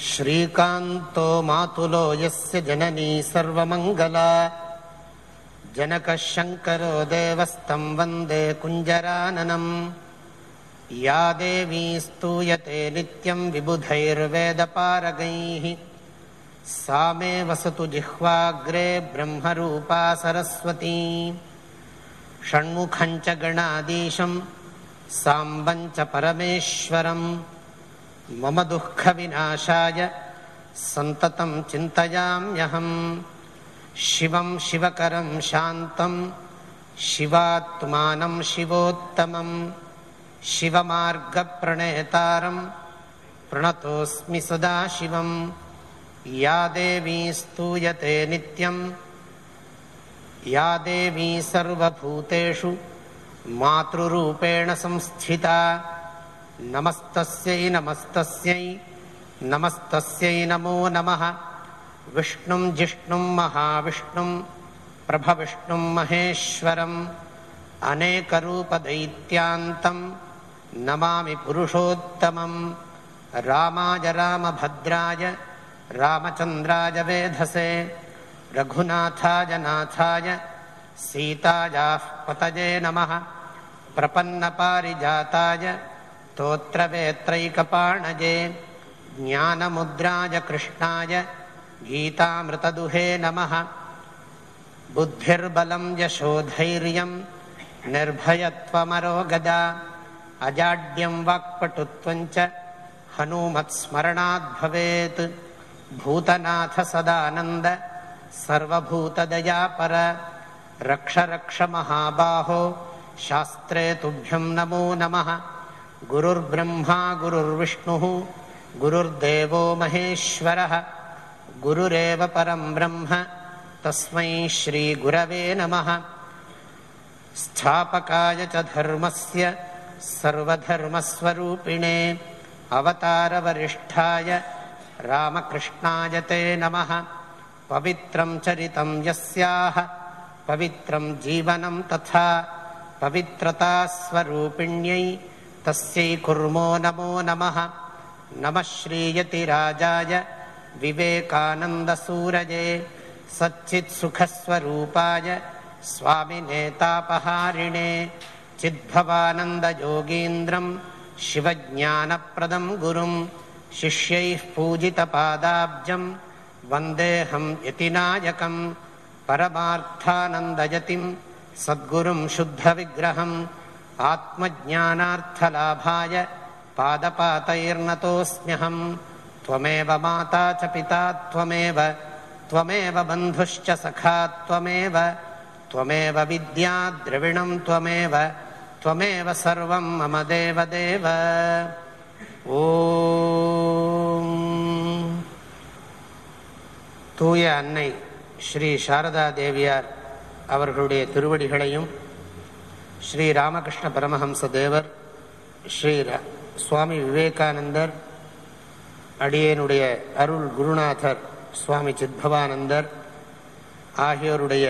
श्रीकान्तो मातुलो यस्य जननी सर्वमङ्गला। जनकः शङ्करो देवस्तं वन्दे कुञ्जराननम्। या देवी स्तूयते नित्यं विबुधैर्वेदपारगैः। सा मे वसतु जिह्वाग्रे ब्रह्मरूपा सरस्वती। षण्मुखं च गणाधीशं साम्बं च परमेश्वरम्। मम दुःखविनाशाय सन्ततं चिन्तयाम्यहम्। शिवं शिवकरं शान्तं शिवात्मानं शिवोत्तमम्। शिवमार्गप्रणेतारं प्रणतोऽस्मि सदा शिवम् या देवी स्तूयते नित्यम्। या देवी सर्वभूतेषु मातृरूपेण संस्थिता। नमस्तस्यै नमस्तस्यै नमस्तस्यै नमो नमः। विष्णुं जिष्णुं महाविष्णुं प्रभविष्णुं महेश्वरम्। अनेकरूपदैत्यान्तं नमामि पुरुषोत्तमम् रामाय रामभद्राय रामचन्द्राय वेधसे। रघुनाथाय नाथाय सीतायाः पतये नमः प्रपन्नपारिजाताय स्तोत्रवेत्रैकपाणजे ज्ञानमुद्राय कृष्णाय गीतामृतदुहे नमः। बुद्धिर्बलं यशोधैर्यं निर्भयत्वमरोगदा अजाड्यं वाक्पटुत्वञ्च हनूमत्स्मरणात् भवेत्। भूतनाथ सदानन्द सर्वभूतदयापर रक्ष रक्ष महाबाहो शास्त्रे तुभ्यं नमो नमः। गुरुर्ब्रह्मा गुरुर्विष्णुः गुरुर्देवो महेश्वरः। गुरुरेव परं ब्रह्म तस्मै श्रीगुरवे नमः। स्थापकाय च धर्मस्य सर्वधर्मस्वरूपिणे अवतारवरिष्ठाय रामकृष्णाय ते नमः। पवित्रं चरितं यस्याः पवित्रं जीवनं तथा पवित्रतास्वरूपिण्यै तस्यै कुर्मो नमो नमः। नमः श्रीयतिराजाय विवेकानन्दसूरजे सच्चित्सुखस्वरूपाय स्वामिनेतापहारिणे चिद्भवानन्दयोगीन्द्रं शिवज्ञानप्रदं गुरुं शिष्यैः पूजितपादाब्जं वन्देऽहं यतिनायकं परमार्थानन्दयतिं सद्गुरुं शुद्धविग्रहम् आत्मज्ञानार्थलाभाय पादपातैर्नतोऽस्म्यहम् त्वमेव माता च पिता त्वमेव त्वमेव बन्धुश्च सखा त्वमेव त्वमेव विद्या द्रविणं त्वमेव त्वमेव सर्वं मम देवदेव ஓ தூய அன்னை ஸ்ரீ சாரதா தேவியார் அவர்களுடைய திருவடிகளையும் ஸ்ரீ ராமகிருஷ்ண பரமஹம்ச தேவர் ஸ்ரீ சுவாமி விவேகானந்தர் அடியேனுடைய அருள் குருநாதர் சுவாமி சித்பவானந்தர் ஆகியோருடைய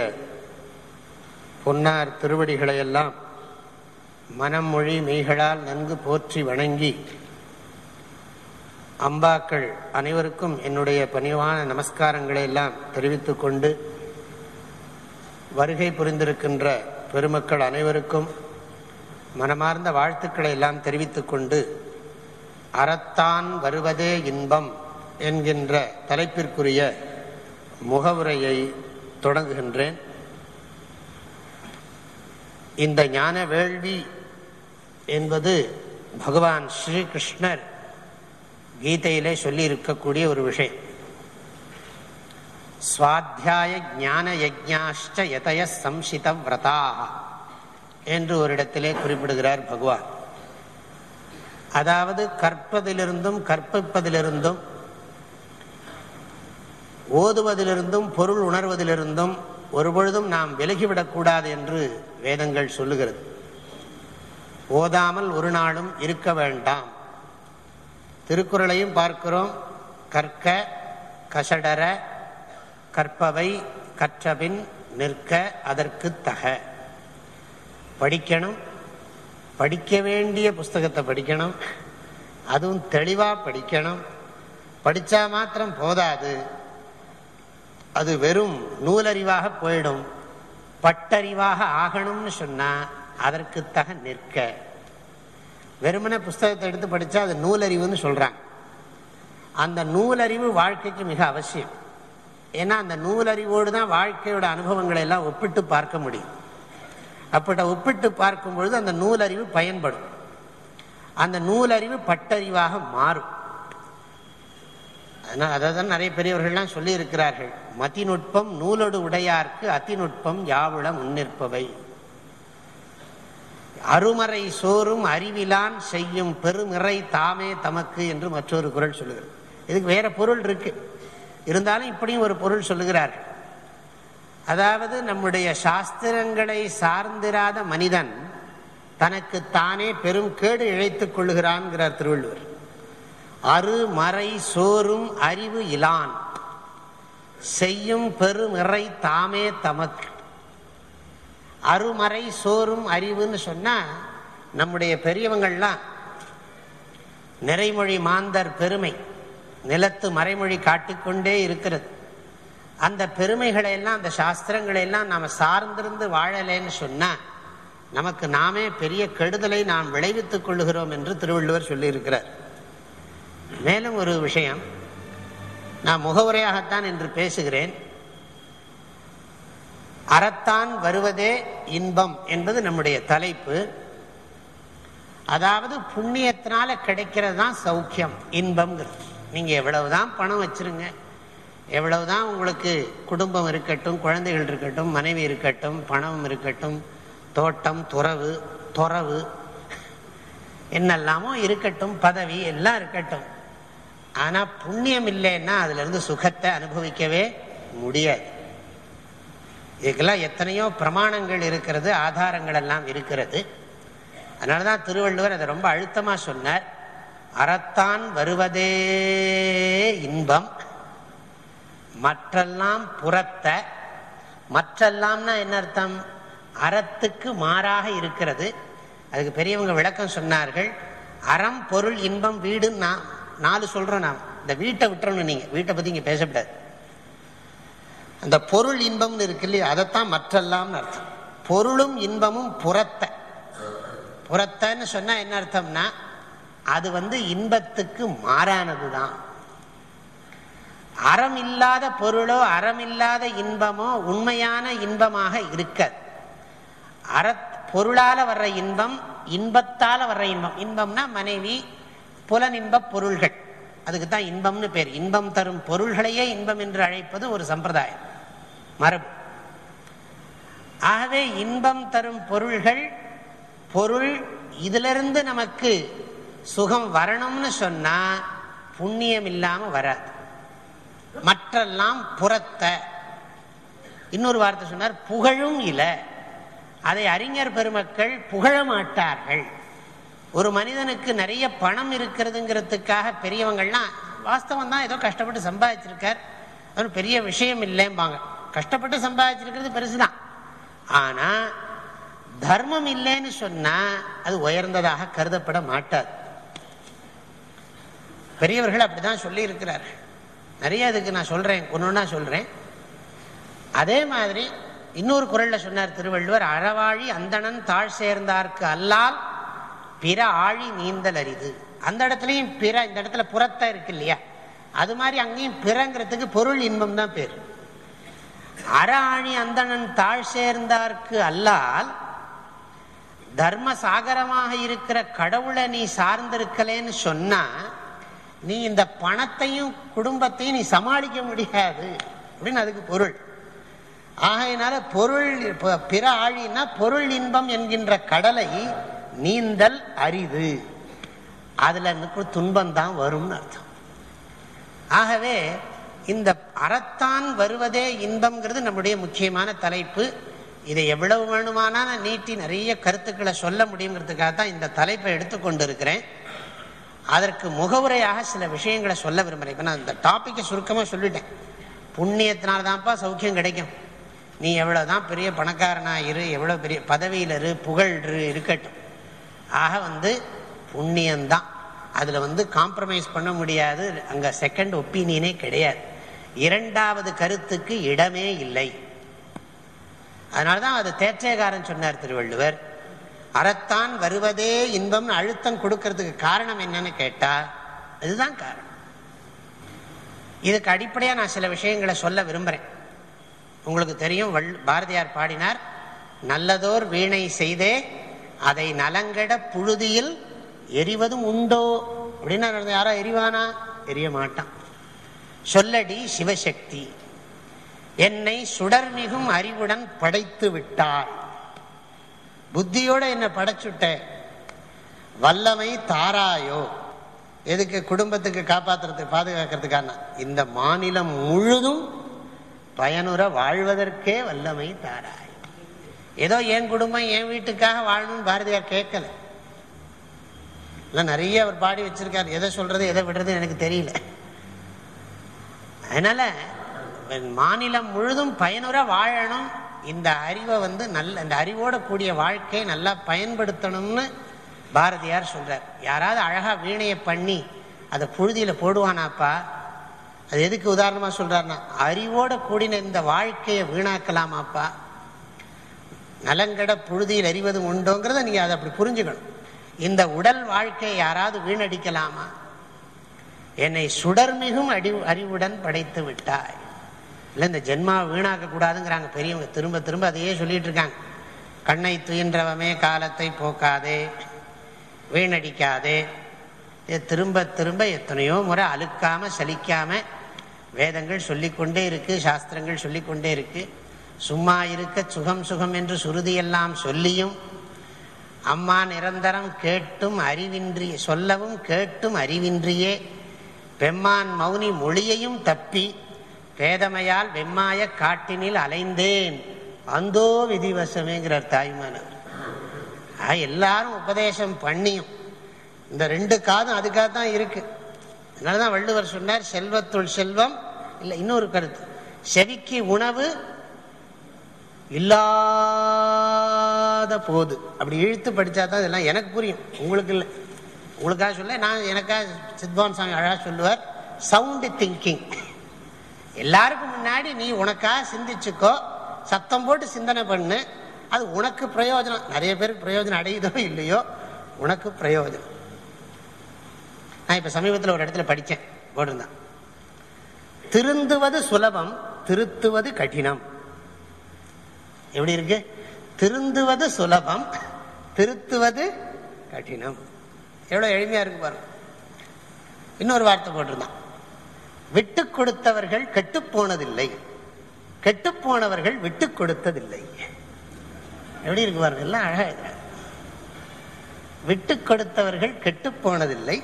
பொன்னார் திருவடிகளையெல்லாம் மனம் மொழி மெய்களால் நன்கு போற்றி வணங்கி அம்பாக்கள் அனைவருக்கும் என்னுடைய பணிவான நமஸ்காரங்களை எல்லாம் தெரிவித்துக்கொண்டு வருகை புரிந்திருக்கின்ற பெருமக்கள் அனைவருக்கும் மனமார்ந்த வாழ்த்துக்களை எல்லாம் தெரிவித்துக் கொண்டு அறத்தான் வருவதே இன்பம் என்கின்ற தலைப்பிற்குரிய முகவுரையை தொடங்குகின்றேன். இந்த ஞான வேள்வி என்பது பகவான் ஸ்ரீகிருஷ்ணர் கீதையிலே சொல்லியிருக்கக்கூடிய ஒரு விஷயம். சுவாத்தியாய ஞான யஜ்ஞாஷ்ட யதய சம்சித விரதாக என்று ஒரு இடத்திலே குறிப்பிடுகிறார் பகவான். அதாவது கற்பதிலிருந்தும் கற்பிப்பதிலிருந்தும் ஓதுவதிலிருந்தும் பொருள் உணர்வதிலிருந்தும் ஒருபொழுதும் நாம் விலகிவிடக்கூடாது என்று வேதங்கள் சொல்லுகிறது. ஓதாமல் ஒரு நாளும் இருக்க வேண்டாம். திருக்குறளையும் பார்க்கிறோம். கற்க கசடர கற்பவை கற்றபின் நிற்க அதற்கு தக. படிக்கணும். படிக்க வேண்டிய புஸ்தகத்தை படிக்கணும். அதுவும் தெளிவாக படிக்கணும். படித்தா மாத்திரம் போதாது. அது வெறும் நூலறிவாக போயிடும். பட்டறிவாக ஆகணும்னு சொன்னால் அதற்கு தக நிற்க. வெறுமனே புஸ்தகத்தை எடுத்து படித்தா அது நூலறிவுன்னு சொல்கிறாங்க அந்த நூலறிவு வாழ்க்கைக்கு மிக அவசியம். ஏன்னா அந்த நூலறிவோடு தான் வாழ்க்கையோட அனுபவங்களை எல்லாம் ஒப்பிட்டு பார்க்க முடியும். அப்பட்ட ஒப்பிட்டு பார்க்கும் பொழுது அந்த நூலறிவு பயன்படும். அந்த நூலறிவு பட்டறிவாக மாறும். அதனால் அதை தான் நிறைய பெரியவர்கள்லாம் சொல்லியிருக்கிறார்கள். மதிநுட்பம் நூலோடு உடையார்க்கு அதிநுட்பம் யாவுள முன்னிற்பவை. அருமறை சோறும் அறிவிலான் செய்யும் பெருமிறை தாமே தமக்கு என்று மற்றொரு குரல் சொல்லுகிறது இதுக்கு வேற பொருள் இருக்கு. இருந்தாலும் இப்படியும் ஒரு பொருள் சொல்லுகிறார்கள் அதாவது நம்முடைய சாஸ்திரங்களை சார்ந்திராத மனிதன் தனக்கு தானே பெரும் கேடு இழைத்துக் கொள்ளுகிறான்கிறார் திருவள்ளுவர். அரு மறை சோறும் அறிவு இலான். செய்யும் பெருமிறை தாமே தமக்கு. அருமறை சோறும் அறிவுன்னு சொன்னா நம்முடைய பெரியவங்கள்லாம் நிறைமொழி மாந்தர் பெருமை. நிலத்து மறைமொழி காட்டிக்கொண்டே இருக்கிறது. அந்த பெருமைகளை எல்லாம் அந்த சாஸ்திரங்களை எல்லாம் நாம் சார்ந்திருந்து வாழலேன்னு சொன்ன நமக்கு நாமே பெரிய கெடுதலை நாம் விளைவித்துக் கொள்ளுகிறோம் என்று திருவள்ளுவர் சொல்லியிருக்கிறார். மேலும் ஒரு விஷயம் நான் முகவுரையாகத்தான் என்று பேசுகிறேன். அறத்தான் வருவதே இன்பம் என்பது நம்முடைய தலைப்பு. அதாவது புண்ணியத்தினால கிடைக்கிறது தான் சௌக்கியம் இன்பம்ங்கிறது. நீங்க எவ்வளவுதான் பணம் வச்சிருங்க எவ்வளவுதான் உங்களுக்கு குடும்பம் இருக்கட்டும் குழந்தைகள் இருக்கட்டும் மனைவி இருக்கட்டும் பணம் இருக்கட்டும் தோட்டம் துறவு துறவு என்னெல்லாமோ இருக்கட்டும் பதவி எல்லாம் இருக்கட்டும். ஆனா புண்ணியம் இல்லைன்னா அதுல இருந்து சுகத்தை அனுபவிக்கவே முடியாது. இதுக்கெல்லாம் எத்தனையோ பிரமாணங்கள் இருக்கிறது ஆதாரங்கள் எல்லாம் இருக்கிறது. அதனாலதான் திருவள்ளுவர் அதை ரொம்ப அழுத்தமா சொன்னார். அறத்தான் வருவதே இன்பம். மற்றெல்லாம் புறத்த மற்றெல்லாம்னா என்ன அர்த்தம்? அறத்துக்கு மாறாக இருக்கிறது. அதுக்கு பெரியவங்க விளக்கம் சொன்னார்கள் அறம் பொருள் இன்பம் வீடு நாலு சொல்றோம் நாம். இந்த வீட்டை விட்டுறணும் நீங்க வீட்டை பத்தி இங்க பேசக்கூடாது அந்த பொருள் இன்பம்னு இருக்கு இல்லையா? அதைத்தான் மற்றெல்லாம்னு அர்த்தம். பொருளும் இன்பமும் புறத்த. புறத்தன்னு சொன்னா என்ன அர்த்தம்னா அது வந்து இன்பத்துக்கு மாறானது தான் அறம் இல்லாத பொருளோ அறம் இல்லாத இன்பமோ உண்மையான இன்பமாக இருக்காது. அற பொருளால வர்ற இன்பம் இன்பத்தால வர்ற இன்பம். இன்பம்னா மனைவி புலனின்ப பொருள்கள். அதுக்கு தான் இன்பம்னு பேர். இன்பம் தரும் பொருள்களையே இன்பம் என்று அழைப்பது ஒரு சம்பிரதாயம். மரபு. ஆகவே இன்பம் தரும் பொருள்கள் பொருள் இதிலிருந்து நமக்கு சுகம் வரணும்னு சொன்னா புண்ணியம் இல்லாம வராது. மற்றெல்லாம் புறத்த. இன்னொரு வார்த்தை சொன்னார் புகழும் இல்லை அதை அறிஞர் பெருமக்கள் புகழ மாட்டார்கள். ஒரு மனிதனுக்கு நிறைய பணம் இருக்கிறதுங்கிறதுக்காக பெரியவங்கள்லாம் வாஸ்தவம் தான் ஏதோ கஷ்டப்பட்டு சம்பாதிச்சிருக்கார். அது பெரிய விஷயம் இல்லைம்பாங்க. கஷ்டப்பட்டு சம்பாதிச்சிருக்கிறது பெருசுதான். ஆனா தர்மம் இல்லைன்னு சொன்னா அது உயர்ந்ததாக கருதப்பட மாட்டாது. பெரியவர்கள் அப்படிதான் சொல்லி இருக்கிறார்கள் நிறைய அதுக்கு நான் சொல்றேன் ஒன்னொன்னா சொல்றேன். அதே மாதிரி இன்னொரு குரல்ல சொன்னார் திருவள்ளுவர் அறவாழி அந்தணன் தாழ் சேர்ந்தார்க்கு அல்லால் பிற ஆழி நீந்தல் அரிது. அந்த இடத்துலயும் பிற இந்த இடத்துல புறத்த இருக்கு இல்லையா? அது மாதிரி அங்கேயும் பிறங்கிறதுக்கு பொருள் இன்பம் தான் பேர். அற ஆழி அந்தணன் தாழ் சேர்ந்தார்க்கு அல்லால் தர்ம சாகரமாக இருக்கிற கடவுளை நீ சார்ந்திருக்கலேன்னு சொன்னா நீ இந்த பணத்தையும் குடும்பத்தையும் நீ சமாளிக்க முடியாது. அப்படின்னு அதுக்கு பொருள். ஆகையினால பொருள் பிற ஆழினா பொருள் இன்பம் என்கின்ற கடலை நீந்தல் அரிது. அதுல துன்பம் தான் வரும்னு அர்த்தம். ஆகவே இந்த அறத்தான் வருவதே இன்பம்ங்கிறது நம்முடைய முக்கியமான தலைப்பு. இதை எவ்வளவு வேணுமானா நான் நீட்டி நிறைய கருத்துக்களை சொல்ல முடியுங்கிறதுக்காக தான் இந்த தலைப்பை எடுத்துக்கொண்டு இருக்கிறேன் அதற்கு முகவுரையாக சில விஷயங்களை சொல்ல விரும்புகிறேன் இப்போ நான் இந்த டாப்பிக்கை சுருக்கமாக சொல்லிட்டேன். புண்ணியத்தினால தான்ப்பா சௌக்கியம் கிடைக்கும். நீ எவ்வளோ தான் பெரிய பணக்காரனாக இரு எவ்வளோ பெரிய பதவியில் இரு புகழ் இரு இருக்கட்டும். ஆக வந்து புண்ணியந்தான் அதில் வந்து காம்ப்ரமைஸ் பண்ண முடியாது. அங்கே செகண்ட் ஒப்பீனியனே கிடையாது. இரண்டாவது கருத்துக்கு இடமே இல்லை. அதனால தான் அது தேற்றேகாரன் சொன்னார் திருவள்ளுவர். அறத்தான் வருவதே இன்பம் அழுத்தம் கொடுக்கறதுக்கு காரணம் என்னன்னு கேட்டா அதுதான் காரணம். இதுக்கு அடிப்படையாக நான் சில விஷயங்களை சொல்ல விரும்புகிறேன் உங்களுக்கு தெரியும் வள் பாரதியார் பாடினார் நல்லதோர் வீணை செய்தே அதை நலங்கட புழுதியில் எரிவதும் உண்டோ? அப்படின்னு யாரா எரிவானா எரிய மாட்டான். சொல்லடி சிவசக்தி என்னை சுடர்மிகும் அறிவுடன் படைத்து விட்டார் புத்தியோட என்னை படைச்சுட்ட. வல்லமை தாராயோ. எதுக்கு குடும்பத்துக்கு காப்பாற்றுறதுக்கு பாதுகாக்கிறதுக்கான? இந்த மாநிலம் முழுதும் பயனுற வாழ்வதற்கே வல்லமை தாராய். ஏதோ என் குடும்பம் என் வீட்டுக்காக வாழணும்னு பாரதியார் கேட்கல. நிறைய அவர் பாடி வச்சிருக்காரு. எதை சொல்றது எதை விடுறது எனக்கு தெரியல. அதனால மாநிலம் முழுதும் பயனுற வாழணும். இந்த அறிவை வந்து நல்ல இந்த அறிவோட கூடிய வாழ்க்கையை நல்லா பயன்படுத்தணும்னு பாரதியார் சொல்றார். யாராவது அழகா வீணையை பண்ணி அதை புழுதியில போடுவானாப்பா? அது எதுக்கு உதாரணமா சொல்றாருன்னா அறிவோட கூடின இந்த வாழ்க்கையை வீணாக்கலாமாப்பா? நலங்கட புழுதியில் அறிவது உண்டோங்கிறத நீங்க அதை அப்படி புரிஞ்சுக்கணும். இந்த உடல் வாழ்க்கையை யாராவது வீணடிக்கலாமா? என்னை சுடர்மிகும் அடி அறிவுடன் படைத்து விட்டாய். இல்லை இந்த ஜென்மா வீணாக்க கூடாதுங்கிறாங்க பெரியவங்க. திரும்ப திரும்ப அதையே சொல்லிட்டு இருக்காங்க. கண்ணை துயின்றவமே காலத்தை போக்காதே வீணடிக்காதே. இதை திரும்ப திரும்ப எத்தனையோ முறை அழுக்காம சலிக்காம வேதங்கள் சொல்லிக்கொண்டே இருக்கு சாஸ்திரங்கள் சொல்லிக்கொண்டே இருக்கு. சும்மா இருக்க சுகம் சுகம் என்று சுருதியெல்லாம் சொல்லியும் அம்மா நிரந்தரம் கேட்டும் அறிவின்றி சொல்லவும் கேட்டும் அறிவின்றியே பெம்மான் மௌனி மொழியையும் தப்பி பேதமையால் வெம்மாய காட்டினில் அலைந்தேன். அந்தோ விதிவசமேங்கிறார் தாய்மானவர் எல்லாரும் உபதேசம் பண்ணியும். இந்த ரெண்டு காதும் அதுக்காக தான் இருக்கு. அதனாலதான் வள்ளுவர் சொன்னார் செல்வத்துள் செல்வம் இல்லை இன்னொரு கருத்து. செவிக்கு உணவு இல்லாத போது. அப்படி இழுத்து படித்தா தான் இதெல்லாம் எனக்கு புரியும். உங்களுக்கு இல்லை. உங்களுக்காக சொல்ல நான் எனக்காக சித்வான் சாமி அழகா சொல்லுவார் சவுண்டு திங்கிங். எல்லாருக்கும் முன்னாடி நீ உனக்காக சிந்திச்சுக்கோ சத்தம் போட்டு சிந்தனை பண்ணு. அது உனக்கு பிரயோஜனம். நிறைய பேருக்கு பிரயோஜனம் அடையுதோ இல்லையோ உனக்கு பிரயோஜனம். நான் இப்போ சமீபத்தில் ஒரு இடத்துல படித்தேன் போட்டிருந்தான். திருந்துவது சுலபம் திருத்துவது கடினம். எப்படி இருக்கு? திருந்துவது சுலபம் திருத்துவது கடினம். எவ்வளோ எளிமையாக இருக்கு பாருங்க. இன்னொரு வார்த்தை போட்டிருந்தான். விட்டு கொடுத்தவர்கள் கெட்டு போனதில்லை. கெட்டு போனவர்கள் விட்டு கொடுத்ததில்லை. எப்படி இருக்கு பாருங்க எல்லாம் அழகா விட்டு கொடுத்தவர்கள் கெட்டு போனதில்லை.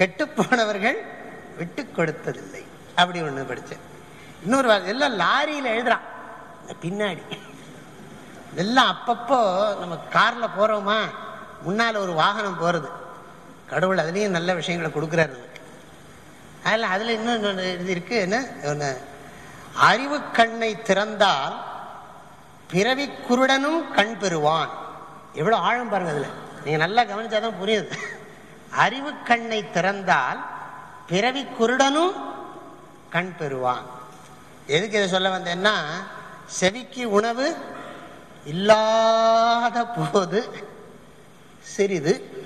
கெட்டு போனவர்கள் விட்டு கொடுத்ததில்லை. அப்படி ஒண்ணு படிச்சேன் இன்னொரு வார்த்தை எல்லாம் லாரியில எழுதுறான். பின்னாடி. இதெல்லாம் அப்பப்போ நம்ம கார்ல போறோமா? முன்னால ஒரு வாகனம் போறது. கடவுள் அதுலேயும் நல்ல விஷயங்களை கொடுக்குறாரு. அதில் அதுல இன்னொன்று இது இருக்கு என்ன? ஒன்று அறிவு கண்ணை திறந்தால் பிறவி குருடனும் கண் பெறுவான். எவ்வளவு ஆழம் பாருங்க அதுல. நீங்க நல்லா கவனிச்சாதான் புரியுது. அறிவு கண்ணை திறந்தால் பிறவி குருடனும் கண் பெறுவான். எதுக்கு இதை சொல்ல வந்தேன்னா செவிக்கு உணவு இல்லாத போது சிறிது.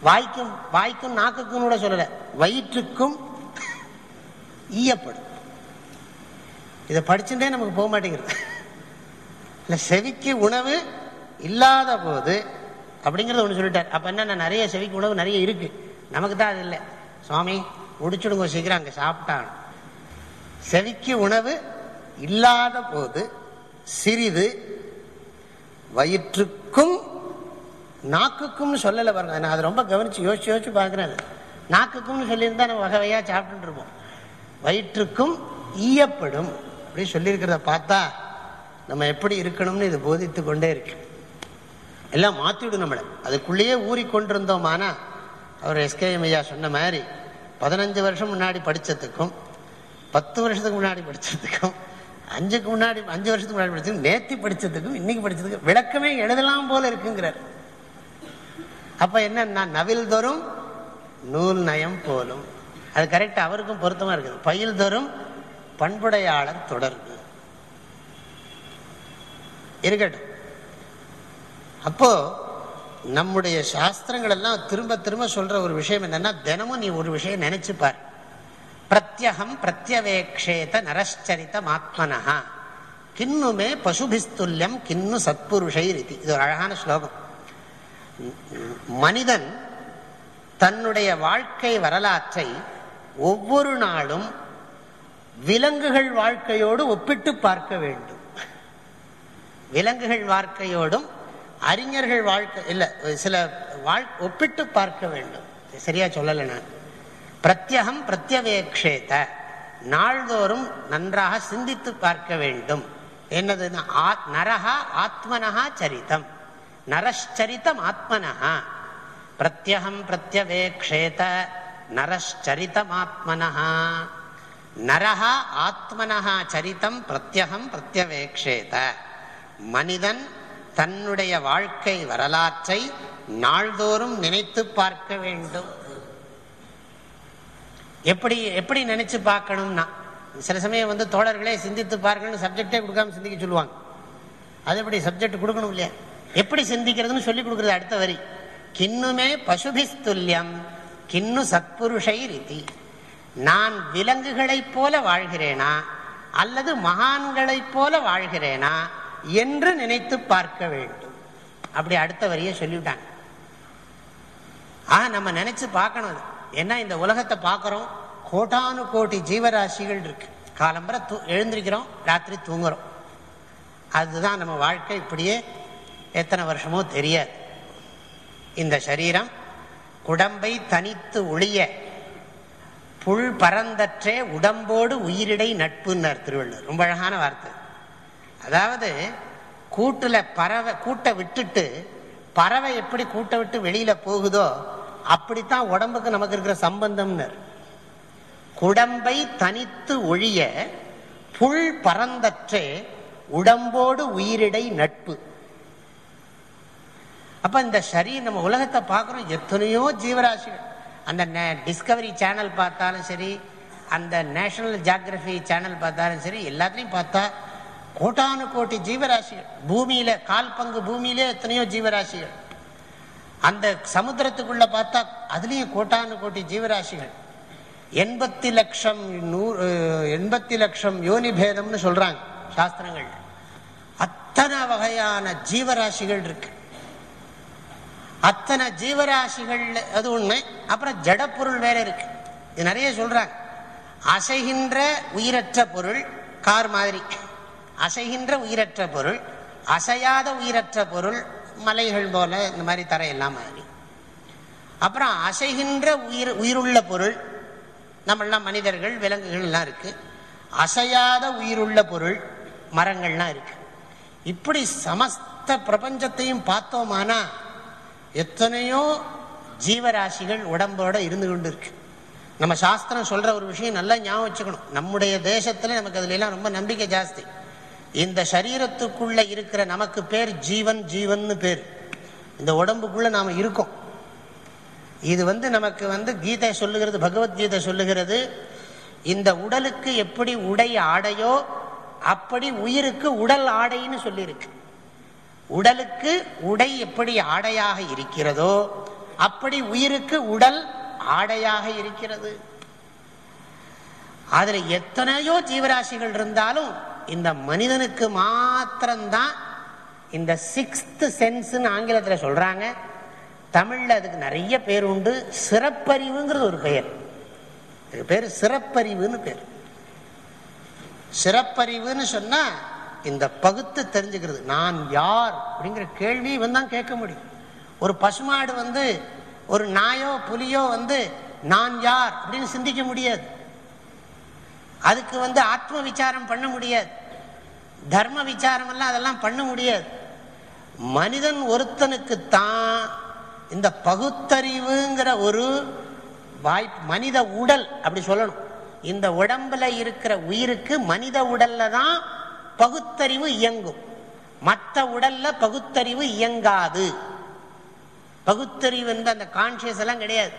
வாய்க்கும் வாய்க்கும் நாக்குக்கும் கூட சொல்லல. வயிற்றுக்கும் ஈயப்படும். இதை படிச்சுட்டே நமக்கு போக மாட்டேங்கிறது இல்லை செவிக்கு உணவு இல்லாத போது அப்படிங்கறத ஒண்ணு சொல்லிட்டார். அப்ப என்ன நிறைய செவிக்கு உணவு நிறைய இருக்கு. நமக்கு தான் அது இல்லை. சுவாமி முடிச்சுடுங்க சீக்கிரம் அங்க சாப்பிட்டான் செவிக்கு உணவு இல்லாத போது சிறிது வயிற்றுக்கும் நாக்குக்கும் சொல்லலை பாருங்க. நான் அதை ரொம்ப கவனிச்சு யோசிச்சு யோசிச்சு பார்க்குறேன் நாக்குக்கும்னு சொல்லியிருந்தா நம்ம வகை வகையாக சாப்பிட்டு இருப்போம். வயிற்றுக்கும் ஈயப்படும். அப்படி சொல்லியிருக்கிறத பார்த்தா நம்ம எப்படி இருக்கணும்னு இது போதித்து கொண்டே இருக்கு. எல்லாம் மாற்றிவிடும் நம்மளை. அதுக்குள்ளேயே ஊறி கொண்டிருந்தோமானா அவர் எஸ்கேஎம் ஐயா சொன்ன மாதிரி பதினஞ்சு வருஷம் முன்னாடி படித்ததுக்கும் பத்து வருஷத்துக்கு முன்னாடி படித்ததுக்கும் அஞ்சுக்கு முன்னாடி அஞ்சு வருஷத்துக்கு முன்னாடி படிச்சதுக்கும் நேத்தி படித்ததுக்கும் இன்னைக்கு படித்ததுக்கும் விளக்கமே எழுதலாம் போல இருக்குங்கிறார். அப்போ என்ன நவில் தோறும் நூல் நயம் போலும். அது கரெக்ட் அவருக்கும் பொருத்தமா இருக்குது. பயில் தரும் பண்புடையாளர் தொடர்பு. இருக்கட்டும். அப்போ நம்முடைய சாஸ்திரங்கள் எல்லாம் திரும்ப திரும்ப சொல்ற ஒரு விஷயம் என்னன்னா தினமும் நீ ஒரு விஷயம் நினைச்சுப்பார் பிரத்யகம் பிரத்யவேக்ஷேத நரச்சரிதம் ஆத்மனஹா. கிண்ணுமே பசுபிஸ்துல்யம் கிண்ணு சத்புருஷை ரீதி இது ஒரு அழகான ஸ்லோகம். மனிதன் தன்னுடைய வாழ்க்கை வரலாற்றை ஒவ்வொரு நாளும் விலங்குகள் வாழ்க்கையோடு ஒப்பிட்டு பார்க்க வேண்டும். விலங்குகள் வாழ்க்கையோடும் அறிஞர்கள் வாழ்க்கை இல்ல சில வாழ் ஒப்பிட்டு பார்க்க வேண்டும். சரியா சொல்லலை நான். பிரத்யகம் பிரத்யவேக்ஷேத. நாள்தோறும் நன்றாக சிந்தித்து பார்க்க வேண்டும். என்னது? நரகா ஆத்மனஹா சரிதம். நரச்சரிதம் ஆத்மனஹா. பிரத்யகம் பிரத்யவேக்ஷேத நரச்சரிதமாத்மனா நரஹா ஆத்மனஹா சரிதம் பிரத்யகம் பிரத்யவேக்ஷேத. மனிதன் தன்னுடைய வாழ்க்கை வரலாற்றை நாள்தோறும் நினைத்து பார்க்க வேண்டும். எப்படி எப்படி நினைச்சு பார்க்கணும்னா சில சமயம் வந்து தோழர்களே சிந்தித்து பார்க்கணும் சப்ஜெக்டே கொடுக்காம சிந்திக்க சொல்லுவாங்க. அது எப்படி சப்ஜெக்ட் கொடுக்கணும் இல்லையா? எப்படி சிந்திக்கிறதுன்னு சொல்லி கொடுக்கறது அடுத்த வரி. கிண்ணுமே பசுபிஸ்துல்யம் கிண்ணு சத்புருஷை ரீதி நான் விலங்குகளைப் போல வாழ்கிறேனா அல்லது மகான்களைப் போல வாழ்கிறேனா என்று நினைத்து பார்க்க வேண்டும். அப்படி அடுத்த வரியை சொல்லிவிட்டாங்க. ஆஹ் நம்ம நினைச்சு பார்க்கணும் ஏன்னா இந்த உலகத்தை பார்க்குறோம்? கோட்டானு கோட்டி ஜீவராசிகள் இருக்கு. காலம்பரை தூ எழுந்திருக்கிறோம் ராத்திரி தூங்குறோம். அதுதான் நம்ம வாழ்க்கை. இப்படியே எத்தனை வருஷமோ தெரியாது. இந்த சரீரம் குடம்பை தனித்து ஒளிய புல் பரந்தற்றே உடம்போடு உயிரிடை நட்புன்னார் திருவள்ளுவர். ரொம்ப அழகான வார்த்தை. அதாவது கூட்டுல பறவை கூட்டை விட்டுட்டு பறவை எப்படி கூட்டை விட்டு வெளியில போகுதோ அப்படித்தான் உடம்புக்கு நமக்கு இருக்கிற சம்பந்தம்னு குடம்பை தனித்து ஒழிய புல் பரந்தற்றே உடம்போடு உயிரிடை நட்பு. அப்ப இந்த சரி நம்ம உலகத்தை பார்க்குறோம். எத்தனையோ ஜீவராசிகள். அந்த டிஸ்கவரி சேனல் பார்த்தாலும் சரி அந்த நேஷனல் ஜியாகிரபி சேனல் பார்த்தாலும் சரி எல்லாத்துலையும் பார்த்தா கோட்டானு கோட்டி ஜீவராசிகள். பூமியில கால் பங்கு பூமியிலே எத்தனையோ ஜீவராசிகள். அந்த சமுத்திரத்துக்குள்ள பார்த்தா அதுலேயும் கோட்டானு கோட்டி ஜீவராசிகள். எண்பத்தி லட்சம் நூறு எண்பத்தி லட்சம் யோனி பேதம்னு சொல்றாங்க சாஸ்திரங்கள் அத்தனை வகையான ஜீவராசிகள் இருக்கு. அத்தனை ஜீவராசிகள் அது ஒண்ணு அப்புறம் ஜடப்பொருள் வேற இருக்கு. இது நிறைய சொல்றாங்க. அசைகின்ற உயிரற்ற பொருள் கார் மாதிரி. அசைகின்ற உயிரற்ற பொருள் அசையாத உயிரற்ற பொருள் மலைகள் போல இந்த மாதிரி தரையெல்லாம் மாதிரி. அப்புறம் அசைகின்ற உயிர் உயிருள்ள பொருள் நம்மளாம் மனிதர்கள் விலங்குகள்லாம் இருக்கு. அசையாத உயிருள்ள பொருள் மரங்கள்லாம் இருக்கு. இப்படி சமஸ்த பிரபஞ்சத்தையும் பார்த்தோமானா எத்தனையோ ஜீவராசிகள் உடம்போட இருந்து கொண்டு இருக்கு நம்ம சாஸ்திரம் சொல்ற ஒரு விஷயம் நல்லா ஞாபகம் வச்சுக்கணும். நம்முடைய தேசத்துல நமக்கு அதுல எல்லாம் ரொம்ப நம்பிக்கை ஜாஸ்தி. இந்த சரீரத்துக்குள்ள இருக்கிற நமக்கு பேர் ஜீவன் ஜீவன் பேர். இந்த உடம்புக்குள்ள நாம இருக்கோம். இது வந்து நமக்கு வந்து கீதை சொல்லுகிறது பகவத்கீதை சொல்லுகிறது இந்த உடலுக்கு எப்படி உடை ஆடையோ அப்படி உயிருக்கு உடல் ஆடைன்னு சொல்லியிருக்கு. உடலுக்கு உடை எப்படி ஆடையாக இருக்கிறதோ அப்படி உயிருக்கு உடல் ஆடையாக இருக்கிறது. அதுல எத்தனையோ ஜீவராசிகள் இருந்தாலும் இந்த மனிதனுக்கு மாத்திரம்தான் இந்த சிக்ஸ்த் சென்ஸ் ஆங்கிலத்தில் சொல்றாங்க. தமிழ்ல அதுக்கு நிறைய பேர் உண்டு. சிறப்பறிவுங்கிறது ஒரு பெயர். இதுக்கு பேர் சிறப்பறிவுன்னு பேர். சிறப்பறிவுன்னு சொன்னா இந்த பகுத்து தெரிஞ்சுக்கிறது. நான் யார் அப்படிங்கிற கேள்வி இவன் தான் கேட்க முடியும். ஒரு பசுமாடு வந்து ஒரு நாயோ புலியோ வந்து நான் யார் அப்படின்னு சிந்திக்க முடியாது. அதுக்கு வந்து ஆத்ம விசாரம் பண்ண முடியாது. தர்ம விசாரம் எல்லாம் அதெல்லாம் பண்ண முடியாது. மனிதன் ஒருத்தனுக்கு தான் இந்த பகுத்தறிவுங்கிற ஒரு வாய்ப்பு மனித உடல் அப்படி சொல்லணும். இந்த உடம்புல இருக்கிற உயிருக்கு மனித உடல்ல தான் பகுத்தறிவு இயங்கும். மற்ற உடல்ல பகுத்தறிவு இயங்காது. பகுத்தறிவு வந்து அந்த கான்சியஸ் எல்லாம் கிடையாது.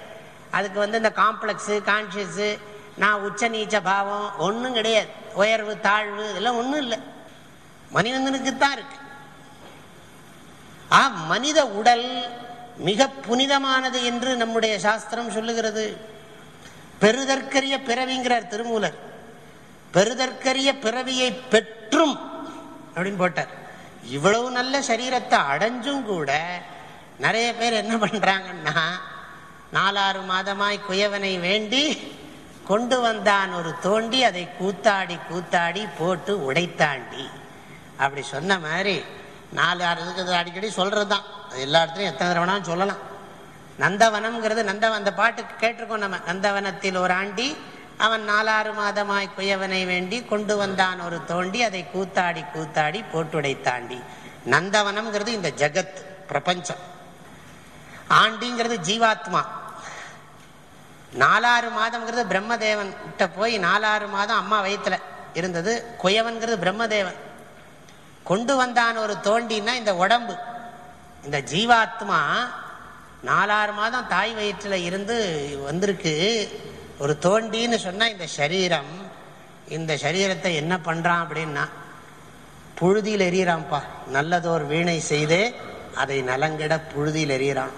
அதுக்கு வந்து இந்த காம்ப்ளெக்ஸு கான்சியஸு நான் உச்ச நீச்ச பாவம் ஒன்றும் கிடையாது. உயர்வு தாழ்வு இதெல்லாம் ஒன்றும் இல்லை. மனிதனுக்கு தான் இருக்கு. ஆ மனித உடல் மிக புனிதமானது என்று நம்முடைய சாஸ்திரம் சொல்லுகிறது. பெருதற்கரிய பிறவிங்கிறார் திருமூலர். பெருதற்கரிய பிறவியை பெற்றும் அப்படின்னு போட்டார். இவ்வளவு நல்ல சரீரத்தை அடைஞ்சும் கூட நிறைய பேர் என்ன பண்றாங்கன்னா நாலாறு மாதமாய் குயவனை வேண்டி கொண்டு வந்தான் ஒரு தோண்டி அதை கூத்தாடி கூத்தாடி போட்டு உடைத்தாண்டி. அப்படி சொன்ன மாதிரி நாலு ஆறு அடிக்கடி சொல்றது தான் அது எல்லா இடத்துலையும் எத்தனை தடவைனாலும் சொல்லலாம். நந்தவனம்ங்கிறது நந்தவன் அந்த பாட்டு கேட்டிருக்கோம் நம்ம நந்தவனத்தில் ஒரு ஆண்டி அவன் நாலாறு மாதமாய் குயவனை வேண்டி கொண்டு வந்தான் ஒரு தோண்டி. அதை கூத்தாடி கூத்தாடி போட்டுடை தாண்டி நந்தவனம்ங்கிறது இந்த ஜகத் பிரபஞ்சம். ஆண்டிங்கிறது ஜீவாத்மா. நாலாறு மாதம்ங்கிறது பிரம்மதேவன் கிட்ட போய் நாலாறு மாதம் அம்மா வயிற்றுல இருந்தது. குயவன்கிறது பிரம்மதேவன். கொண்டு வந்தான் ஒரு தோண்டின்னா இந்த உடம்பு. இந்த ஜீவாத்மா நாலாறு மாதம் தாய் வயிற்றில் இருந்து வந்திருக்கு. ஒரு தோண்டின்னு சொன்னால் இந்த சரீரம் இந்த சரீரத்தை என்ன பண்ணுறான் அப்படின்னா புழுதியில் எறிகிறான்ப்பா நல்லதோர் வீணை செய்து அதை நலங்கிட புழுதியில் எறிகிறான்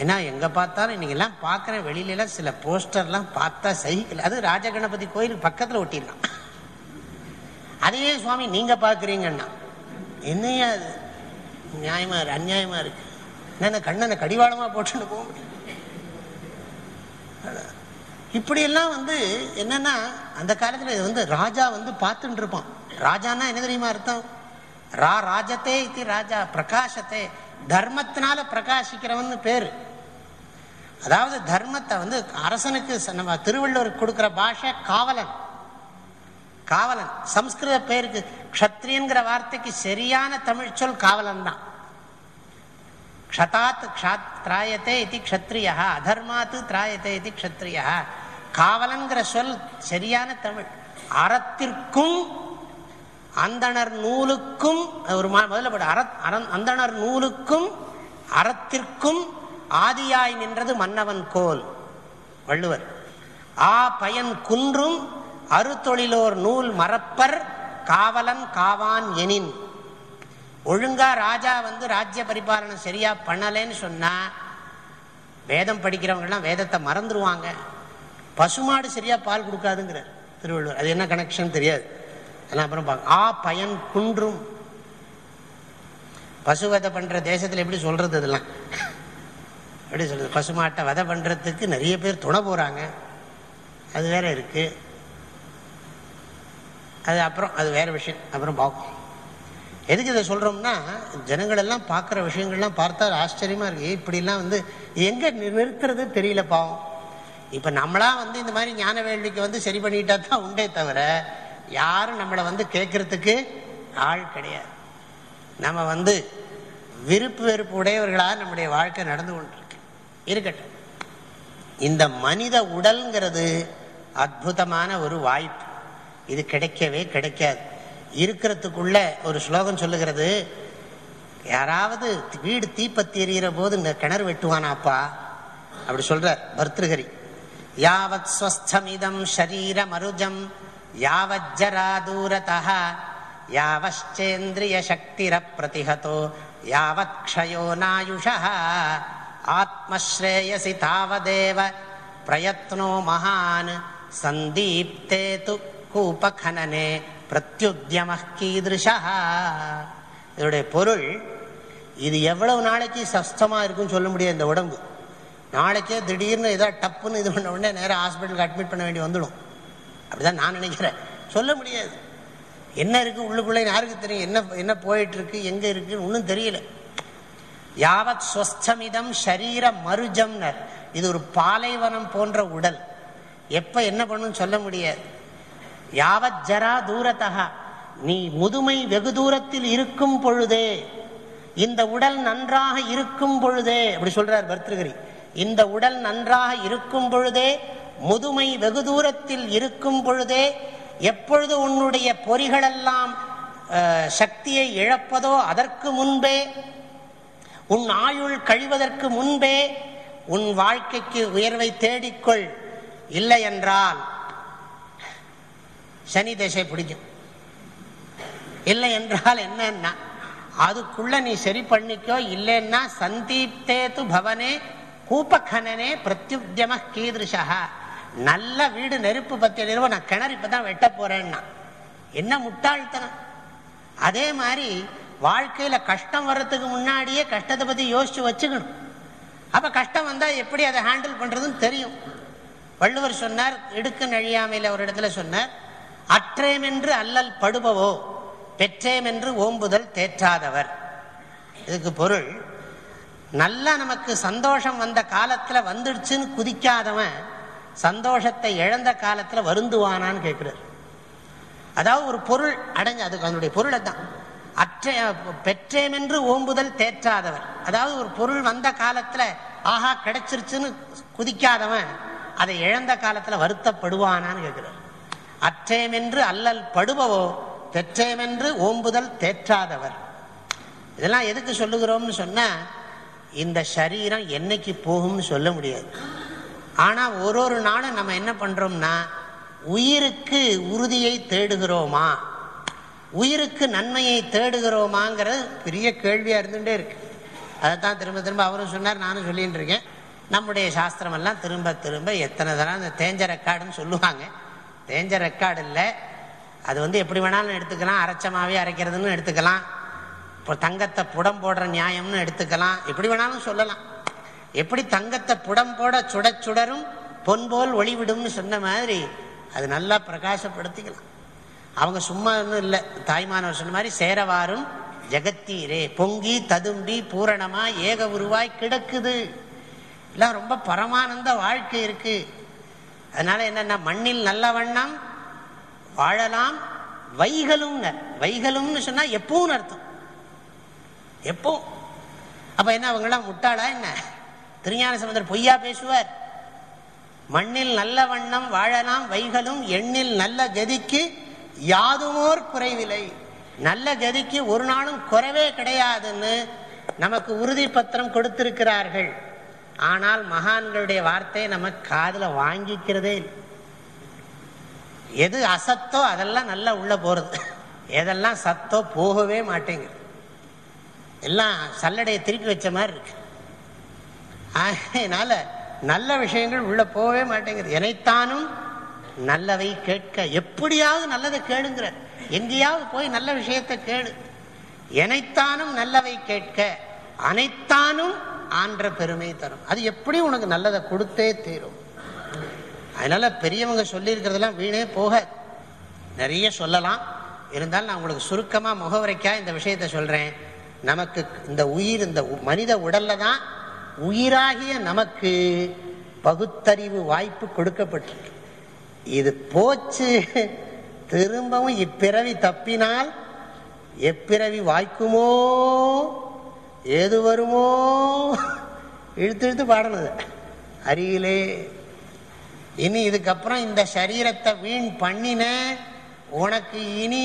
ஏன்னா எங்கே பார்த்தாலும் இன்றைக்கெல்லாம் பார்க்குற வெளியிலலாம் சில போஸ்டர்லாம் பார்த்தா சகிக்கல அது ராஜகணபதி கோயில் பக்கத்தில் ஒட்டிடலாம். அதையே சுவாமி நீங்கள் பார்க்குறீங்கன்னா என்னையா அது? நியாயமாக இருக்கு அந்நியாயமாக இருக்குது என்ன கண்ணனை கடிவாளமாக போட்டுன்னு போக முடியும். இப்படியெல்லாம் வந்து என்னன்னா அந்த காலத்துல இது வந்து ராஜா வந்து பார்த்துட்டு இருப்பான் ராஜான்னா என்ன தெரியுமா அர்த்தம்? ரா ராஜத்தே இது ராஜா பிரகாசத்தே தர்மத்தினால பிரகாசிக்கிறவன் பேரு. அதாவது தர்மத்தை வந்து அரசனுக்கு நம்ம திருவள்ளுவர் கொடுக்கிற பாஷை காவலன். காவலன். சம்ஸ்கிருத பேருக்கு க்ஷத்ரியங்கிற வார்த்தைக்கு சரியான தமிழ் சொல் காவலன் தான். க்ஷதாத் க்ஷாத் திராயத்தே இது க்ஷத்ரியா அதர்மாத்து திராயத்தே இது க்ஷத்ரியா காவலன்கிற சொல் சரியான தமிழ். அறத்திற்கும் அந்தணர் நூலுக்கும் ஒரு முதல்ல போடு. அற அந்தணர் நூலுக்கும் அறத்திற்கும் ஆதியாய் நின்றது மன்னவன் கோல். வள்ளுவர். ஆ பயன் குன்றும் அறுத்தொழிலோர் நூல் மறப்பர் காவலன் காவான் எனின். ஒழுங்கா ராஜா வந்து ராஜ்ய பரிபாலனை சரியா பண்ணலன்னு சொன்னா வேதம் படிக்கிறவங்கெல்லாம் வேதத்தை மறந்துடுவாங்க பசுமாடு சரியா பால் கொடுக்காதுங்கிறார் திருவள்ளுவர். அது என்ன கனெக்ஷன் தெரியாது. அதெல்லாம் அப்புறம் பார்க்க ஆ பயன் குன்றும். பசு வதை பண்ற தேசத்துல எப்படி சொல்றது இதெல்லாம் எப்படி சொல்றது? பசுமாட்டை வதை பண்றதுக்கு நிறைய பேர் துணை போறாங்க. அது வேற இருக்கு. அது அப்புறம் அது வேற விஷயம். அப்புறம் பார்ப்போம் எதுக்கு இதை சொல்றோம்னா ஜனங்கள் எல்லாம் பார்க்குற விஷயங்கள்லாம் பார்த்தா ஆச்சரியமா இருக்கு. இப்படிலாம் வந்து எங்க நிறுத்துறது தெரியல பாவம் இப்ப நம்மளா வந்து இந்த மாதிரி ஞான வேள்விக்கு வந்து சரி பண்ணிட்டா தான் உண்டே தவிர யாரும் நம்மளை வந்து கேட்கறதுக்கு ஆள் கிடையாது. நம்ம வந்து விருப்பு வெறுப்பு உடையவர்களாக நம்முடைய வாழ்க்கை நடந்து கொண்டிருக்கு. இருக்கட்டும். இந்த மனித உடல்ங்கிறது அற்புதமான ஒரு வாய்ப்பு. இது கிடைக்கவே கிடைக்காது. இருக்கிறதுக்குள்ள ஒரு ஸ்லோகம் சொல்லுகிறது யாராவது வீடு தீப்பத்தி எறிகிற போது இந்த கிணறு வெட்டுவானாப்பா? அப்படி சொல்றார் பர்திருகரி. யாவத் ஸ்வஸ்தமிதம் ஷரீர மருஜம் தூரதா யாவச்சேந்திரிய சக்திர யாவத் க்ஷயோ நாயுஷா ஆத்மஸ்ரேயசி தாவதேவ பிரயத்னோ மகான் சந்தீப்தே து கூபகனனே பிரத்யுத்தியம கீதிருஷா இதோடைய பொருள் இது எவ்வளவு நாளைக்கு சஸ்தமாக இருக்குன்னு சொல்ல முடியாது இந்த உடம்பு நாளைக்கே திடீர்னு ஏதோ டப்புன்னு இது பண்ண உடனே நேரம் ஹாஸ்பிட்டலுக்கு அட்மிட் பண்ண வேண்டி வந்துடும். அப்படிதான் நான் நினைக்கிறேன். சொல்ல முடியாது. என்ன இருக்கு உள்ளுக்குள்ளே யாருக்கு தெரியும்? என்ன என்ன போயிட்டு இருக்கு எங்க இருக்குன்னு ஒன்றும் தெரியல. யாவத் ஸ்வஸ்தமிதம் ஷரீர மருஜம்னர். இது ஒரு பாலைவனம் போன்ற உடல். எப்ப என்ன பண்ணும் சொல்ல முடியாது. யாவத் ஜரா தூரத்தகா. நீ முதுமை வெகு தூரத்தில் இருக்கும் பொழுதே இந்த உடல் நன்றாக இருக்கும் பொழுதே அப்படி சொல்றார் பர்திருகரி. இந்த உடல் நன்றாக இருக்கும் பொழுதே முதுமை வெகு தூரத்தில் இருக்கும் பொழுதே எப்பொழுது உன்னுடைய பொறிகளெல்லாம் சக்தியை இழப்பதோ அதற்கு முன்பே உன் ஆயுள் கழிவதற்கு முன்பே உன் வாழ்க்கைக்கு உயர்வை தேடிக்கொள். இல்லை என்றால் சனி தசை பிடிக்கும். இல்லை என்றால் என்னன்னா அதுக்குள்ள நீ சரி பண்ணிக்கோ இல்லைன்னா சந்தீப்தேது பவனே கூப்பக்கனனே பிரத்யுத்தியம கீதிருஷா நல்ல வீடு நெருப்பு பத்தி நிறுவனம் நான் கிணறு இப்பதான் வெட்ட போறேன்னா. என்ன முட்டாள்தனம். அதே மாதிரி வாழ்க்கையில கஷ்டம் வர்றதுக்கு முன்னாடியே கஷ்டத்தை பத்தி யோசிச்சு வச்சுக்கணும். அப்ப கஷ்டம் வந்தா எப்படி அதை ஹேண்டில் பண்றதுன்னு தெரியும். வள்ளுவர் சொன்னார் இடுக்கு நழியாமையில் ஒரு இடத்துல சொன்னார் அற்றேம் என்று அல்லல் படுபவோ பெற்றேம் என்று ஓம்புதல் தேற்றாதவர். இதுக்கு பொருள் நல்லா நமக்கு சந்தோஷம் வந்த காலத்துல வந்துடுச்சுன்னு குதிக்காதவன் சந்தோஷத்தை இழந்த காலத்துல வருந்துவானான்னு கேட்கிறார் அதாவது ஒரு பொருள் அடைஞ்ச அதுக்கு அதனுடைய பொருளை தான் அற்ற பெற்றேமென்று ஓம்புதல் தேற்றாதவர். அதாவது ஒரு பொருள் வந்த காலத்துல ஆஹா கிடைச்சிருச்சுன்னு குதிக்காதவன் அதை இழந்த காலத்துல வருத்தப்படுவானான்னு கேட்கிறார் அற்றேமென்று அல்லல் படுபவோ பெற்றேமென்று ஓம்புதல் தேற்றாதவர். இதெல்லாம் எதுக்கு சொல்லுகிறோம்னு சொன்னா இந்த சரீரம் என்னைக்கு போகும்னு சொல்ல முடியாது. ஆனால் ஒரு ஒரு நாளும் நம்ம என்ன பண்ணுறோம்னா உயிருக்கு உறுதியை தேடுகிறோமா? உயிருக்கு நன்மையை தேடுகிறோமாங்கிறது பெரிய கேள்வியாக இருந்துகிட்டே இருக்கு. தான் திரும்ப திரும்ப அவரும் சொன்னார் நானும் சொல்லிகிட்டு இருக்கேன். நம்முடைய சாஸ்திரமெல்லாம் திரும்ப திரும்ப எத்தனை தரம் இந்த தேஞ்ச ரெக்கார்டுன்னு சொல்லுவாங்க. தேஞ்ச ரெக்கார்டு இல்லை. அது வந்து எப்படி வேணாலும் எடுத்துக்கலாம். அரைச்சமாகவே அரைக்கிறதுன்னு எடுத்துக்கலாம். இப்போ தங்கத்தை புடம் போடுற நியாயம்னு எடுத்துக்கலாம். எப்படி வேணாலும் சொல்லலாம். எப்படி தங்கத்தை புடம் போட சுட சுடரும் பொன் போல் ஒளிவிடும்னு சொன்ன மாதிரி அது நல்லா பிரகாசப்படுத்திக்கலாம். அவங்க சும்மா ஒன்றும் இல்லை. தாய்மானவர் சொன்ன மாதிரி சேரவாரும் ஜெகத்தீரே பொங்கி ததும்பி பூரணமா ஏக உருவாய் கிடக்குது. எல்லாம் ரொம்ப பரமானந்த வாழ்க்கை இருக்கு. அதனால என்னன்னா மண்ணில் நல்ல வண்ணம் வாழலாம் வைகளும் வைகளும்னு சொன்னா எப்பவும் அர்த்தம். எப்போ? அப்ப என்ன அவங்களாம் முட்டாளா என்ன? திருஞான சமுதர் பொய்யா பேசுவார். மண்ணில் நல்ல வண்ணம் வாழலாம் வைகளும் எண்ணில் நல்ல கதிக்கு யாதுமோர் குறைவில்லை நல்ல கதிக்கு ஒரு நாளும் குறைவே கிடையாதுன்னு நமக்கு உறுதி பத்திரம் கொடுத்திருக்கிறார்கள். ஆனால் மகான்களுடைய வார்த்தையை நம்ம காதில் வாங்கிக்கிறதே எது அசத்தோ அதெல்லாம் நல்லா உள்ள போறது. எதெல்லாம் சத்தோ போகவே மாட்டேங்குது. எல்லாம் சல்லடையை திருப்பி வச்ச மாதிரி இருக்கு. அதனால நல்ல விஷயங்கள் உள்ள போகவே மாட்டேங்குது. எனைத்தானும் நல்லவை கேட்க எப்படியாவது நல்லதை கேளுங்கிற. எங்கேயாவது போய் நல்ல விஷயத்தை கேளு. எனைத்தானும் நல்லவை கேட்க அனைத்தானும் ஆன்ற பெருமை தரும். அது எப்படி உனக்கு நல்லதை கொடுத்தே தீரும். அதனால பெரியவங்க சொல்லியிருக்கிறதெல்லாம் வீணே போக நிறைய சொல்லலாம். இருந்தாலும் நான் உங்களுக்கு சுருக்கமாக முகவரைக்காக இந்த விஷயத்த சொல்கிறேன் நமக்கு இந்த உயிர் இந்த மனித உடல்ல தான் உயிராகிய நமக்கு பகுத்தறிவு வாய்ப்பு கொடுக்கப்பட்டிருக்கு. இது போச்சு. திரும்பவும் இப்பிறவி தப்பினால் எப்பிறவி வாய்க்குமோ ஏது வருமோ? இழுத்து இழுத்து பாடணுது. அருகிலே இனி இதுக்கப்புறம் இந்த சரீரத்தை வீண் பண்ணின உனக்கு இனி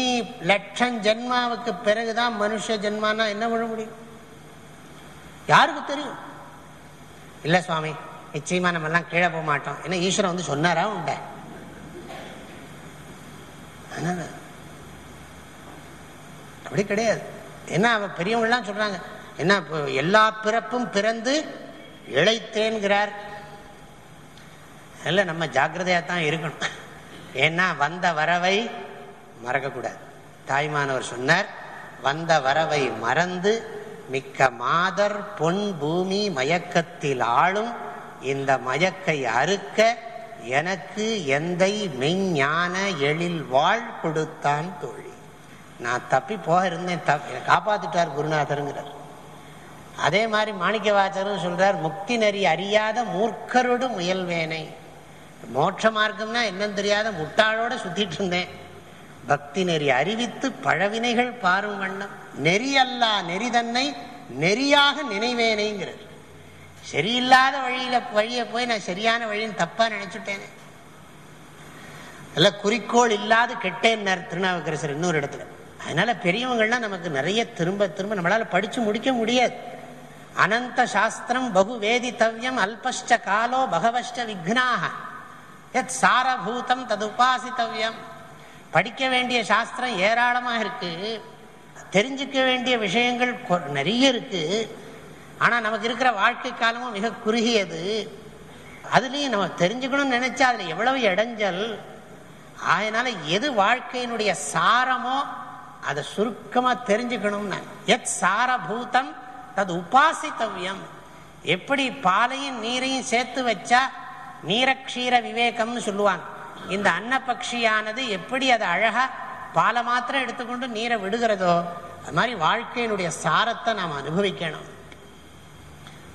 லட்சம் ஜென்மாவுக்கு பிறகுதான் மனுஷ ஜென்மானா என்ன பண்ண முடியும்? யாருக்கு தெரியும்? இல்ல சுவாமி நிச்சயமா நம்ம எல்லாம் கீழே போக மாட்டோம். என்ன ஈஸ்வரன் வந்து சொன்னாரா உண்ட அப்படி கிடையாது. என்ன அவன் பெரியவங்கலாம் சொல்றாங்க. என்ன எல்லா பிறப்பும் பிறந்து இழைத்தேன்கிறார். இல்லை நம்ம ஜாக்கிரதையா தான் இருக்கணும். ஏன்னா வந்த வரவை மறக்கக்கூடாது. தாய்மானவர் சொன்னார் வந்த வரவை மறந்து மிக்க மாதர் பொன் பூமி மயக்கத்தில் ஆளும் இந்த மயக்கை அறுக்க எனக்கு எந்தை மெய்ஞான எழில் வாழ் கொடுத்தான் தோழி. நான் தப்பி போக இருந்தேன் காப்பாத்திட்டார் குருநாதருங்கிறார். அதே மாதிரி மாணிக்க வாச்சரும் சொல்றார் முக்தி நெறி அறியாத மூர்க்கரோடு முயல்வேனை. மோட்ச மார்க்கம்னா என்னன்னு தெரியாத முட்டாளோட சுத்திட்டு இருந்தேன். பக்தி நெறி அறிவித்து பழவினைகள் பாரும் வண்ணம். நெறி அல்லா நெறி தன்னை நெறியாக நினைவேனேங்கிறார். சரியில்லாத வழியில வழியை போய் நான் சரியான வழின்னு தப்பா நினைச்சுட்டேனே. அல்ல குறிக்கோள் இல்லாது கெட்டேன்னார் திருநாவுக்கரசர் இன்னொரு இடத்துல. அதனால பெரியவங்கள்லாம் நமக்கு நிறைய திரும்ப திரும்ப நம்மளால படிச்சு முடிக்க முடியாது. அனந்த சாஸ்திரம் பகு வேதித்தவியம் அல்பஷ்ட காலோ பகவஷ்ட விக்னாக எத் சாரபூதம் தது உபாசித்தவ்யம் படிக்க வேண்டிய சாஸ்திரம் ஏராளமாக இருக்கு. தெரிஞ்சுக்க வேண்டிய விஷயங்கள் நிறைய இருக்கு. ஆனால் நமக்கு இருக்கிற வாழ்க்கை காலமும் மிக குறுகியது. அதுலேயும் நம்ம தெரிஞ்சுக்கணும்னு நினைச்சா அதில் எவ்வளவு இடைஞ்சல். அதனால எது வாழ்க்கையினுடைய சாரமோ அதை சுருக்கமாக தெரிஞ்சுக்கணும்னு எத் சாரபூதம் தது உபாசித்தவியம். எப்படி பாலையும் நீரையும் சேர்த்து வச்சா நீரக்ஷீர விவேகம்னு சொல்லுவாங்க. இந்த அன்னபக்ஷியானது எப்படி அதை அழகா பாலை மாத்திரம் எடுத்துக்கொண்டு நீரை விடுகிறதோ அது மாதிரி வாழ்க்கையினுடைய சாரத்தை நாம் அனுபவிக்கணும்.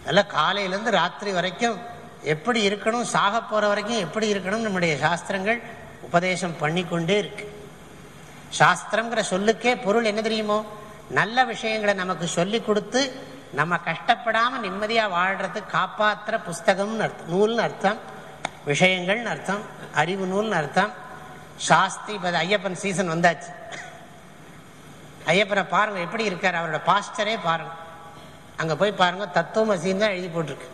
அதெல்லாம் காலையிலேருந்து ராத்திரி வரைக்கும் எப்படி இருக்கணும் சாக போகிற வரைக்கும் எப்படி இருக்கணும் நம்முடைய சாஸ்திரங்கள் உபதேசம் பண்ணி கொண்டே இருக்கு. சாஸ்திரங்கிற சொல்லுக்கே பொருள் என்ன தெரியுமோ? நல்ல விஷயங்களை நமக்கு சொல்லி கொடுத்து நம்ம கஷ்டப்படாமல் நிம்மதியாக வாழ்கிறதுக்கு காப்பாற்றுற புஸ்தகம்னு அர்த்தம் நூல்னு அர்த்தம். விஷயங்கள்னு அர்த்தம் அறிவு நூல்னு அர்த்தம். சாஸ்தி இப்போ ஐயப்பன் சீசன் வந்தாச்சு. ஐயப்பனை பாருங்க எப்படி இருக்கார் அவரோட பாஸ்டரே பாருங்க. அங்க போய் பாருங்க தத்துவமசின்னு தான் எழுதி போட்டிருக்கு.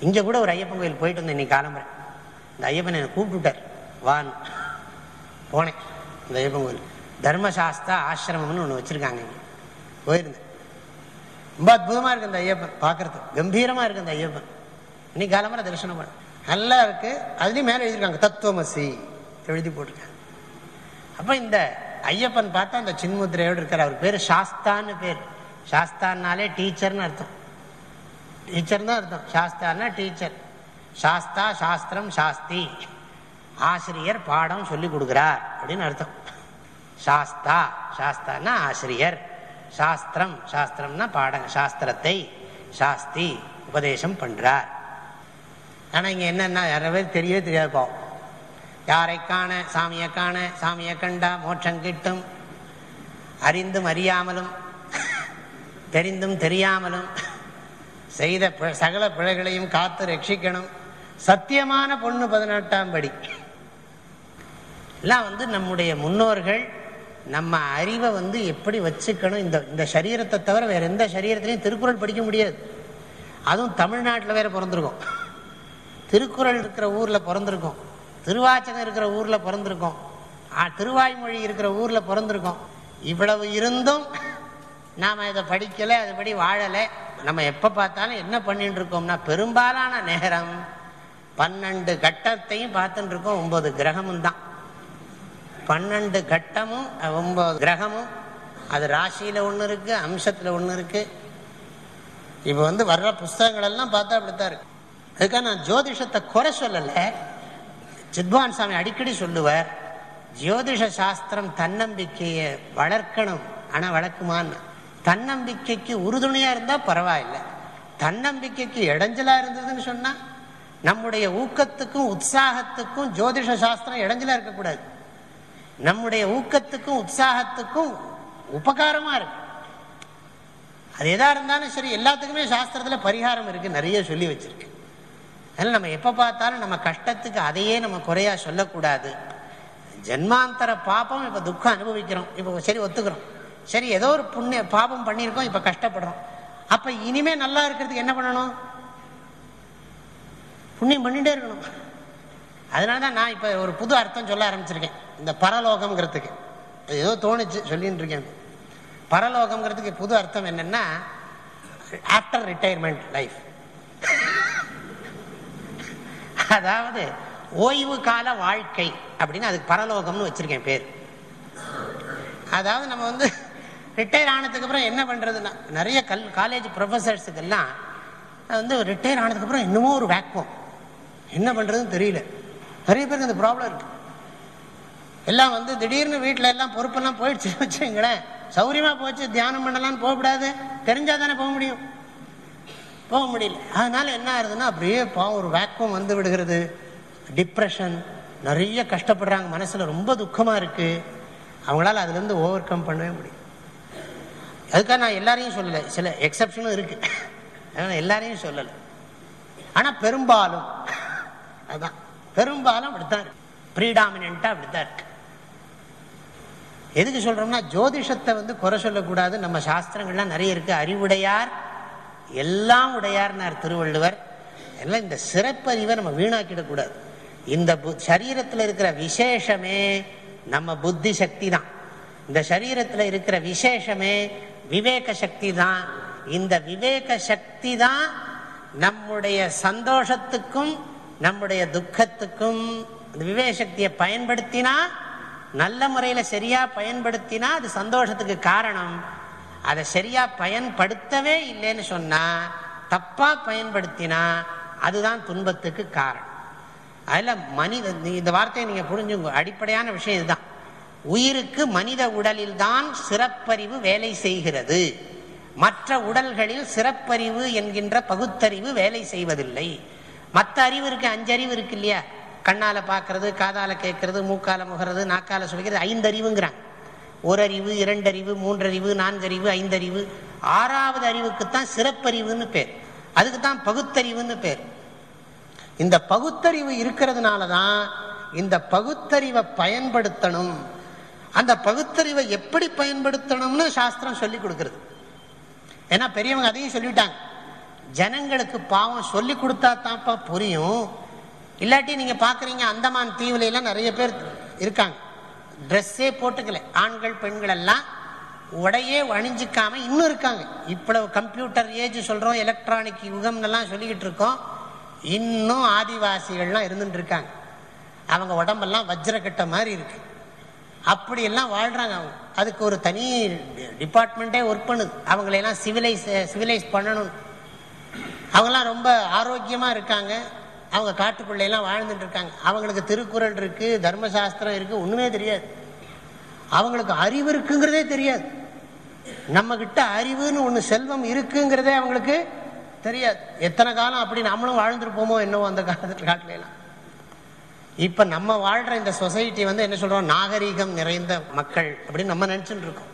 இங்க கூட ஒரு ஐயப்பன் கோயில் போயிட்டு வந்தேன் இன்னைக்கு காலம்புறேன் இந்த ஐயப்பன் என்னை கூப்பிட்டுட்டார். வான் போனேன் இந்த ஐயப்பன் கோயில். தர்மசாஸ்தா ஆசிரமம்னு ஒன்று வச்சிருக்காங்க இங்க. போயிருந்தேன். ரொம்ப அற்புதமா இருக்கு இந்த ஐயப்பன் பார்க்கறது கம்பீரமா இருக்கு இந்த ஐயப்பன். இன்னைக்கு காலம்புற தரிசனம் பண்ண. நல்லா இருக்கு. அதுலேயும் மேலே எழுதியிருக்காங்க தத்துவமசி. எழுதி போட்டிருக்காங்க அப்போ இந்த ஐயப்பன் பார்த்தா அந்த சின்முத்திரையோடு இருக்கார். அவர் பேர் சாஸ்தான்னு பேர். சாஸ்தான்னாலே டீச்சர்னு அர்த்தம். டீச்சர் தான் அர்த்தம். சாஸ்தான்னா டீச்சர். சாஸ்தா சாஸ்திரம் சாஸ்தி. ஆசிரியர் பாடம் சொல்லி கொடுக்குறார் அப்படின்னு அர்த்தம். சாஸ்தா சாஸ்தான்னா ஆசிரியர். சாஸ்திரம் சாஸ்திரம்னா பாடம் சாஸ்திரத்தை சாஸ்தி உபதேசம் பண்ணுறார் ஆனால் இங்கே என்னென்னா என்னன்னா யாரவே தெரியவே தெரியாது பாவம் யாரை காண சாமியை காண சாமியை கண்டா மோட்சம் கிட்டும். அறிந்தும் அறியாமலும் தெரிந்தும் தெரியாமலும் செய்த சகல பிழைகளையும் காத்து ரட்சிக்கணும். சத்தியமான பொண்ணு பதினெட்டாம் படி. எல்லாம் வந்து நம்முடைய முன்னோர்கள் நம்ம அறிவை வந்து எப்படி வச்சுக்கணும்? இந்த இந்த சரீரத்தை தவிர வேற எந்த சரீரத்திலையும் திருக்குறள் படிக்க முடியாது. அதுவும் தமிழ்நாட்டில் வேற பிறந்திருக்கோம். திருக்குறள் இருக்கிற ஊரில் பிறந்திருக்கோம். திருவாச்சகம் இருக்கிற ஊரில் பிறந்திருக்கோம். திருவாய்மொழி இருக்கிற ஊரில் பிறந்திருக்கோம். இவ்வளவு இருந்தும் நாம் இதை படிக்கலை அதுபடி வாழலை. நம்ம எப்போ பார்த்தாலும் என்ன பண்ணிட்டு இருக்கோம்னா பெரும்பாலான நேரம் பன்னெண்டு கட்டத்தையும் பார்த்துட்டு இருக்கோம் ஒன்பது கிரகமும் தான். பன்னெண்டு கட்டமும் ஒம்பது ஒன்பது கிரகமும். அது ராசியில் ஒன்று இருக்குது அம்சத்தில் ஒன்று இருக்குது இப்போ வந்து வர்ற புஸ்தகங்கள் எல்லாம் பார்த்தா அப்படித்தான் இருக்கு. அதுக்காக நான் ஜோதிஷத்தை குறை சொல்லலை. சித்வான் சாமி அடிக்கடி சொல்லுவார் ஜோதிஷ சாஸ்திரம் தன்னம்பிக்கையை வளர்க்கணும் ஆனா வளர்க்குமான்னு. தன்னம்பிக்கைக்கு உறுதுணையா இருந்தா பரவாயில்லை. தன்னம்பிக்கைக்கு இடைஞ்சலா இருந்ததுன்னு சொன்னா நம்முடைய ஊக்கத்துக்கும் உற்சாகத்துக்கும் ஜோதிஷ சாஸ்திரம் இடைஞ்சலாக இருக்கக்கூடாது. நம்முடைய ஊக்கத்துக்கும் உற்சாகத்துக்கும் உபகாரமா இருக்கு. அது எதா இருந்தாலும் சரி எல்லாத்துக்குமே சாஸ்திரத்துல பரிகாரம் இருக்கு நிறைய சொல்லி வச்சுருக்கு. அதனால் நம்ம எப்போ பார்த்தாலும் நம்ம கஷ்டத்துக்கு அதையே நம்ம குறையா சொல்லக்கூடாது. ஜென்மாந்தர பாப்பம் இப்போ துக்கம் அனுபவிக்கிறோம். இப்போ சரி ஒத்துக்கிறோம். சரி ஏதோ ஒரு புண்ணிய பாபம் பண்ணியிருக்கோம் இப்போ கஷ்டப்படுறோம். அப்போ இனிமே நல்லா இருக்கிறதுக்கு என்ன பண்ணணும்? புண்ணியம் பண்ணிகிட்டே இருக்கணும். அதனால தான் நான் இப்போ ஒரு புது அர்த்தம் சொல்ல ஆரம்பிச்சிருக்கேன். இந்த பரலோகம்ங்கிறதுக்கு. ஏதோ தோணுச்சு சொல்லின்னு இருக்கேன். பரலோகம்ங்கிறதுக்கு புது அர்த்தம் என்னென்னா ஆஃப்டர் ரிட்டையர்மெண்ட் லைஃப் அதாவது ஓய்வு கால வாழ்க்கை அப்படின்னு அதுக்கு பரலோகம்னு வச்சிருக்கேன் பேர். அதாவது நம்ம வந்து ரிட்டையர் ஆனதுக்கு அப்புறம் என்ன பண்றதுன்னா நிறைய கல் காலேஜ் ப்ரொஃபசர்ஸுக்கெல்லாம் வந்து ரிட்டையர் ஆனதுக்கு அப்புறம் இன்னமும் ஒரு வேக்குவம். என்ன பண்றதுன்னு தெரியல. நிறைய பேருக்கு அந்த ப்ராப்ளம் இருக்கு. எல்லாம் வந்து திடீர்னு வீட்டில் எல்லாம் பொறுப்பெல்லாம் போயிடுச்சு வச்சுங்களேன் சௌரியமா போச்சு தியானம் பண்ணலாம்னு போகக்கூடாது. தெரிஞ்சால் தானே போக முடியும். போக முடியல. அதனால என்ன ஆகுதுன்னா அப்படியே பாவம் ஒரு வேக்கம் வந்து விடுகிறது. டிப்ரெஷன் நிறைய கஷ்டப்படுறாங்க. மனசில் ரொம்ப துக்கமாக இருக்குது அவங்களால அதுலேருந்து ஓவர் கம் பண்ணவே முடியும் அதுக்காக நான் எல்லாரையும் சொல்லலை. சில எக்ஸப்ஷனும் இருக்குது அதனால் எல்லாரையும் சொல்லலை. ஆனால் பெரும்பாலும் அதுதான் பெரும்பாலும் அப்படித்தான் இருக்கு. ப்ரீடாமினாக அப்படித்தான் இருக்கு. எதுக்கு சொல்கிறோம்னா ஜோதிஷத்தை வந்து குறை சொல்லக்கூடாது நம்ம சாஸ்திரங்கள்லாம் நிறைய இருக்குது அறிவுடையார் எல்லாம் உடையார்னார் திருவள்ளுவர். எல்லாம் இந்த சிறப்பறிவை நம்ம வீணாக்கிடக்கூடாது இந்த சரீரத்தில் இருக்கிற விசேஷமே நம்ம புத்தி சக்தி தான். இந்த சரீரத்தில் இருக்கிற விசேஷமே விவேக சக்தி தான். இந்த விவேக சக்தி தான் நம்முடைய சந்தோஷத்துக்கும் நம்முடைய துக்கத்துக்கும் இந்த விவேக சக்தியை பயன்படுத்தினா நல்ல முறையில் சரியா பயன்படுத்தினா அது சந்தோஷத்துக்கு காரணம். அதை சரியா பயன்படுத்தவே இல்லைன்னு சொன்னா தப்பா பயன்படுத்தினா அதுதான் துன்பத்துக்கு காரணம். அதில் மனித இந்த வார்த்தையை நீங்கள் புரிஞ்சுங்க. அடிப்படையான விஷயம் இதுதான். உயிருக்கு மனித உடலில் தான் சிறப்பறிவு வேலை செய்கிறது. மற்ற உடல்களில் சிறப்பறிவு என்கின்ற பகுத்தறிவு வேலை செய்வதில்லை. மற்ற அறிவு இருக்கு அஞ்சறிவு இருக்கு இல்லையா? கண்ணால் பார்க்கறது காதால் கேட்கறது மூக்கால முகிறது நாக்கால சொல்லிக்கிறது ஐந்தறிவுங்கிறாங்க. ஒரு அறிவு இரண்டறிவு மூன்றறிவு நான்கறிவு ஐந்தறிவு. ஆறாவது அறிவுக்குத்தான் சிறப்பறிவுன்னு பேர். அதுக்கு தான் பகுத்தறிவுன்னு பேர். இந்த பகுத்தறிவு இருக்கிறதுனால தான் இந்த பகுத்தறிவை பயன்படுத்தணும். அந்த பகுத்தறிவை எப்படி பயன்படுத்தணும்னு சாஸ்திரம் சொல்லி கொடுக்கறது. ஏன்னா பெரியவங்க அதையும் சொல்லிட்டாங்க. ஜனங்களுக்கு பாவம் சொல்லி கொடுத்தா தான்ப்பா புரியும். இல்லாட்டி நீங்க பாக்குறீங்க அந்தமான் தீவுல எல்லாம் நிறைய பேர் இருக்காங்க. ட்ரெஸ்ஸே போட்டுக்கல. ஆண்கள் பெண்கள் எல்லாம் உடையே அணிஞ்சிக்காம இன்னும் இருக்காங்க. இவ்வளவு கம்ப்யூட்டர் ஏஜ் சொல்றோம் எலக்ட்ரானிக் யுகம் எல்லாம் சொல்லிக்கிட்டு இருக்கோம். இன்னும் ஆதிவாசிகள்லாம் இருந்துட்டு இருக்காங்க. அவங்க உடம்பெல்லாம் வஜ்ரக்கட்ட மாதிரி இருக்கு. அப்படியெல்லாம் வாழ்றாங்க அவங்க. அதுக்கு ஒரு தனி டிபார்ட்மெண்ட்டே ஒர்க் பண்ணுது. அவங்களையெல்லாம் சிவிலைஸ் சிவிலைஸ் பண்ணணும். அவங்கெல்லாம் ரொம்ப ஆரோக்கியமாக இருக்காங்க. அவங்க காட்டுக்குள்ளையெல்லாம் வாழ்ந்துட்டு இருக்காங்க. அவங்களுக்கு திருக்குறள் இருக்கு தர்மசாஸ்திரம் இருக்கு ஒண்ணுமே தெரியாது. அவங்களுக்கு அறிவு இருக்குங்கிறதே தெரியாது. நம்ம கிட்ட அறிவுன்னு ஒண்ணு செல்வம் இருக்குங்கிறதே அவங்களுக்கு தெரியாது. எத்தனை காலம் அப்படி நம்மளும் வாழ்ந்துருப்போமோ என்னவோ அந்த காலத்துல காட்டுல இப்போ இப்ப நம்ம வாழ்ற இந்த சொசைட்டி வந்து என்ன சொல்றோம்? நாகரீகம் நிறைந்த மக்கள் அப்படின்னு நம்ம நினைச்சுட்டு இருக்கோம்.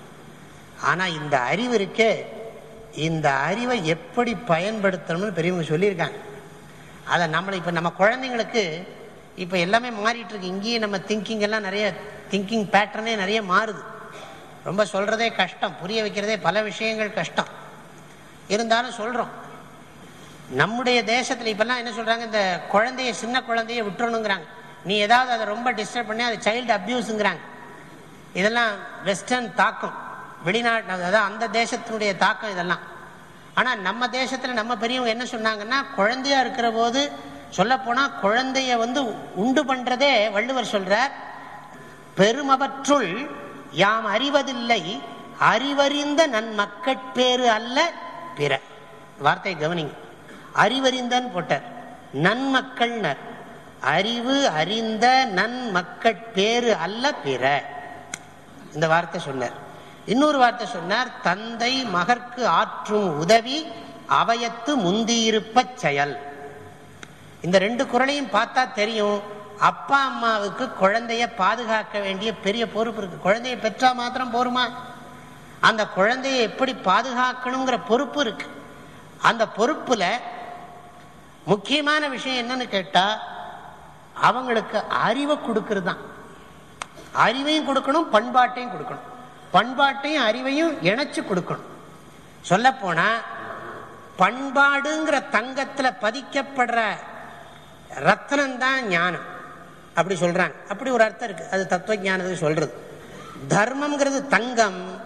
ஆனா இந்த அறிவு இருக்கே இந்த அறிவை எப்படி பயன்படுத்தணும்னு பெரியவங்க சொல்லியிருக்காங்க. அதை நம்மளை இப்போ நம்ம குழந்தைங்களுக்கு இப்போ எல்லாமே மாறிட்டு இருக்கு. இங்கேயே நம்ம திங்கிங் எல்லாம் நிறைய திங்கிங் பேட்டர்னே நிறைய மாறுது. ரொம்ப சொல்றதே கஷ்டம் புரிய வைக்கிறதே பல விஷயங்கள் கஷ்டம். இருந்தாலும் சொல்றோம். நம்முடைய தேசத்தில் இப்பெல்லாம் என்ன சொல்றாங்க? இந்த குழந்தைய சின்ன குழந்தைய விட்டுறணுங்கிறாங்க. நீ ஏதாவது அதை ரொம்ப டிஸ்டர்ப் பண்ணி அது சைல்டு அபியூஸுங்கிறாங்க இதெல்லாம் வெஸ்டர்ன் தாக்கம். வெளிநாட்டு அதாவது அந்த தேசத்தினுடைய தாக்கம் இதெல்லாம். ஆனா நம்ம தேசத்துல நம்ம பெரியவங்க என்ன சொன்னாங்கன்னா குழந்தையா இருக்கிற போது சொல்ல போனா குழந்தைய வந்து உண்டு பண்றதே வள்ளுவர் சொல்றார். பெருமவற்றுள் யாம் அறிவதில்லை அறிவறிந்த நன் மக்கட்பேறு அல்ல பிற. வார்த்தை கவனிங்க. அறிவறிந்தன் போட்டார். நன்மக்கள்னர். அறிவு அறிந்த நன் மக்கட்பேறு அல்ல பிற. இந்த வார்த்தை சொன்னார். இன்னொரு வார்த்தை சொன்னார் தந்தை மகற்கு ஆற்றும் உதவி அவயத்து முந்தியிருப்ப செயல். இந்த ரெண்டு குரலையும் பார்த்தா தெரியும் அப்பா அம்மாவுக்கு குழந்தைய பாதுகாக்க வேண்டிய பெரிய பொறுப்பு இருக்கு. குழந்தைய பெற்றா மாத்திரம் போருமா? அந்த குழந்தைய எப்படி பாதுகாக்கணுங்கிற பொறுப்பு இருக்கு. அந்த பொறுப்புல முக்கியமான விஷயம் என்னன்னு கேட்டா அவங்களுக்கு அறிவை கொடுக்கறது தான். அறிவையும் கொடுக்கணும் பண்பாட்டையும் கொடுக்கணும். பண்பாட்டையும் அறிவையும் இணைச்சு கொடுக்கணும். சொல்ல போனா பண்பாடுங்கிற தங்கத்துல பதிக்கப்படுற ரத்னம் தான் ஞானம். அப்படி சொல்றாங்க. அப்படி ஒரு அர்த்தம் இருக்கு. அது தத்துவ ஞானத்தை சொல்றது. தர்மம்ங்கிறது தங்கம்.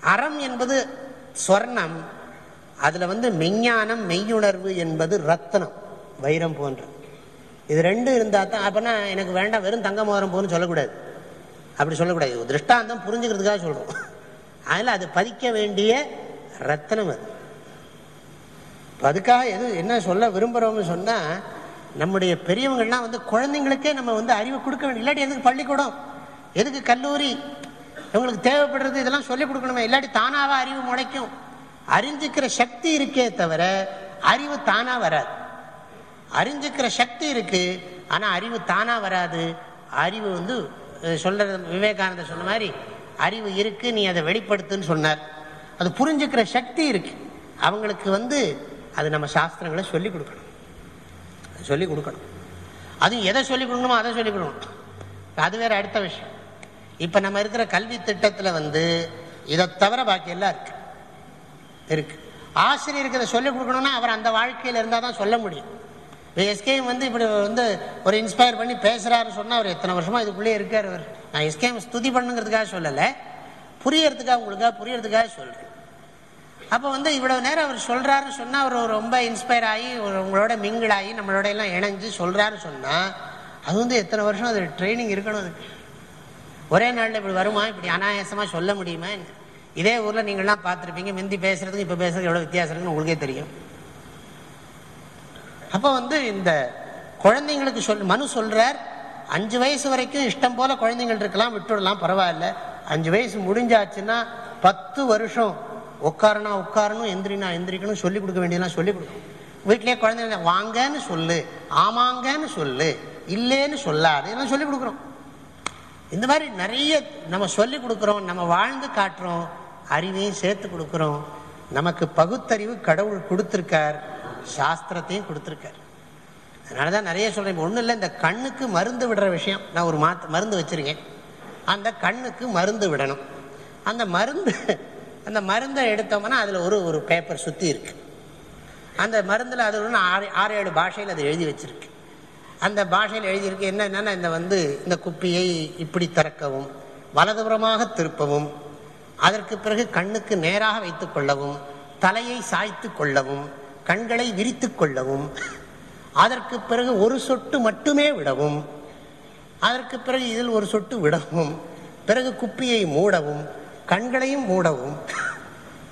அறம் என்பது ஸ்வர்ணம் அதுல வந்து மெஞ்ஞானம் மெய்யுணர்வு என்பது ரத்தனம் வைரம் போன்ற. இது ரெண்டும் இருந்தா தான் அப்பனா எனக்கு வேண்டாம் வெறும் தங்க மோதிரம் போகணும்னு சொல்லக்கூடாது. அப்படி சொல்லக்கூடாது. திருஷ்டாந்தம் புரிஞ்சுக்கிறதுக்காக சொல்றோம். அதில் அது பதிக்க வேண்டிய ரத்தனம் அது. அதுக்காக எது என்ன சொல்ல விரும்புகிறோம்னு சொன்னால் நம்முடைய பெரியவங்கள்லாம் வந்து குழந்தைங்களுக்கே நம்ம வந்து அறிவு கொடுக்க வேண்டிய இல்லாட்டி எதுக்கு பள்ளிக்கூடம்? எதுக்கு கல்லூரி? இவங்களுக்கு தேவைப்படுறது இதெல்லாம் சொல்லிக் கொடுக்கணுமே இல்லாட்டி தானாக அறிவு முளைக்கும். அறிஞ்சிக்கிற சக்தி இருக்கே தவிர அறிவு தானா வராது. அறிஞ்சிக்கிற சக்தி இருக்குது ஆனால் அறிவு தானாக வராது. அறிவு வந்து சொல்றது விவேகானந்தர் சொன்ன மாதிரி அறிவு இருக்கு நீ அதை வெளிப்படுத்துன்னு சொன்னார். அது புரிஞ்சுக்கிற சக்தி இருக்கு. அவங்களுக்கு வந்து அது நம்ம சாஸ்திரங்களை சொல்லி கொடுக்கணும். சொல்லி கொடுக்கணும். அது எதை சொல்லி கொடுக்கணுமோ அதை சொல்லி கொடுக்கணும். அது வேற அடுத்த விஷயம். இப்ப நம்ம இருக்கிற கல்வி திட்டத்துல வந்து இதை தவிர பாக்கி எல்லாம் இருக்கு. இருக்கு. ஆசிரியருக்கு இதை சொல்லிக் கொடுக்கணும்னா அவர் அந்த வாழ்க்கையில் இருந்தால் தான் சொல்ல முடியும். இப்போ எஸ்கேஎம் வந்து இப்படி வந்து ஒரு இன்ஸ்பயர் பண்ணி பேசுகிறாருன்னு சொன்னால் அவர் எத்தனை வருஷமாக இதுக்குள்ளே இருக்கார் அவர். நான் எஸ்கேஎம் ஸ்துதி பண்ணுங்கிறதுக்காக சொல்லலை. புரியறதுக்காக உங்களுக்காக புரியறதுக்காக சொல்கிறேன் அப்போ வந்து இவ்வளோ நேரம் அவர் சொல்கிறாருன்னு சொன்னால் அவர் ரொம்ப இன்ஸ்பயர் ஆகி உங்களோட மிங்கிள் ஆகி நம்மளோட எல்லாம் இணைஞ்சு சொல்கிறாருன்னு சொன்னால் அது வந்து எத்தனை வருஷம் அது ட்ரைனிங் இருக்கணும் அதுக்கு ஒரே நாளில் இப்படி வருமா? இப்படி அனாயாசமாக சொல்ல முடியுமா? இதே ஊரில் நீங்கள்லாம் பார்த்துருப்பீங்க முந்தி பேசுகிறதுக்கும் இப்போ பேசுறதுக்கு எவ்வளோ வித்தியாசம் இருக்குன்னு உங்களுக்கே தெரியும். அப்போ வந்து இந்த குழந்தைங்களுக்கு சொல் மனு சொல்கிறார் அஞ்சு வயசு வரைக்கும் இஷ்டம் போல் குழந்தைங்கள் இருக்கலாம் விட்டுடலாம் பரவாயில்ல. அஞ்சு வயசு முடிஞ்சாச்சுன்னா பத்து வருஷம் உட்காரனா உட்காரணும் எந்திரினா எந்திரிக்கணும் சொல்லிக் கொடுக்க வேண்டியதெல்லாம் சொல்லிக் கொடுக்கணும். வீட்டிலே குழந்தைங்க வாங்கன்னு சொல்லு ஆமாங்கன்னு சொல்லு இல்லைன்னு சொல்லாது எல்லாம் சொல்லிக் கொடுக்குறோம். இந்த மாதிரி நிறைய நம்ம சொல்லிக் கொடுக்குறோம் நம்ம வாழ்ந்து காட்டுறோம் அறிவையும் சேர்த்து கொடுக்குறோம். நமக்கு பகுத்தறிவு கடவுள் கொடுத்துருக்கார். சாஸ்திரத்தையும் கொடுத்துருக்கார். அதனால தான் நிறைய சொல்கிறேன் ஒன்றும் இல்லை இந்த கண்ணுக்கு மருந்து விடுற விஷயம். நான் ஒரு மாத்து மருந்து வச்சுருக்கேன். அந்த கண்ணுக்கு மருந்து விடணும். அந்த மருந்து அந்த மருந்தை எடுத்தோம்னா அதில் ஒரு ஒரு பேப்பர் சுற்றி இருக்கு. அந்த மருந்தில் அது ஒன்று ஆறு ஆறு ஏழு பாஷையில் அது எழுதி வச்சுருக்கு. அந்த பாஷையில் எழுதியிருக்கு என்னென்னா இந்த வந்து இந்த குப்பியை இப்படி திறக்கவும் வலதுபுறமாக திருப்பவும் அதற்கு பிறகு கண்ணுக்கு நேராக வைத்து கொள்ளவும் தலையை சாய்த்து கொள்ளவும் கண்களை விரித்து கொள்ளவும் அதற்கு பிறகு ஒரு சொட்டு மட்டுமே விடவும் அதற்கு பிறகு இதில் ஒரு சொட்டு விடவும் பிறகு குப்பியை மூடவும் கண்களையும் மூடவும்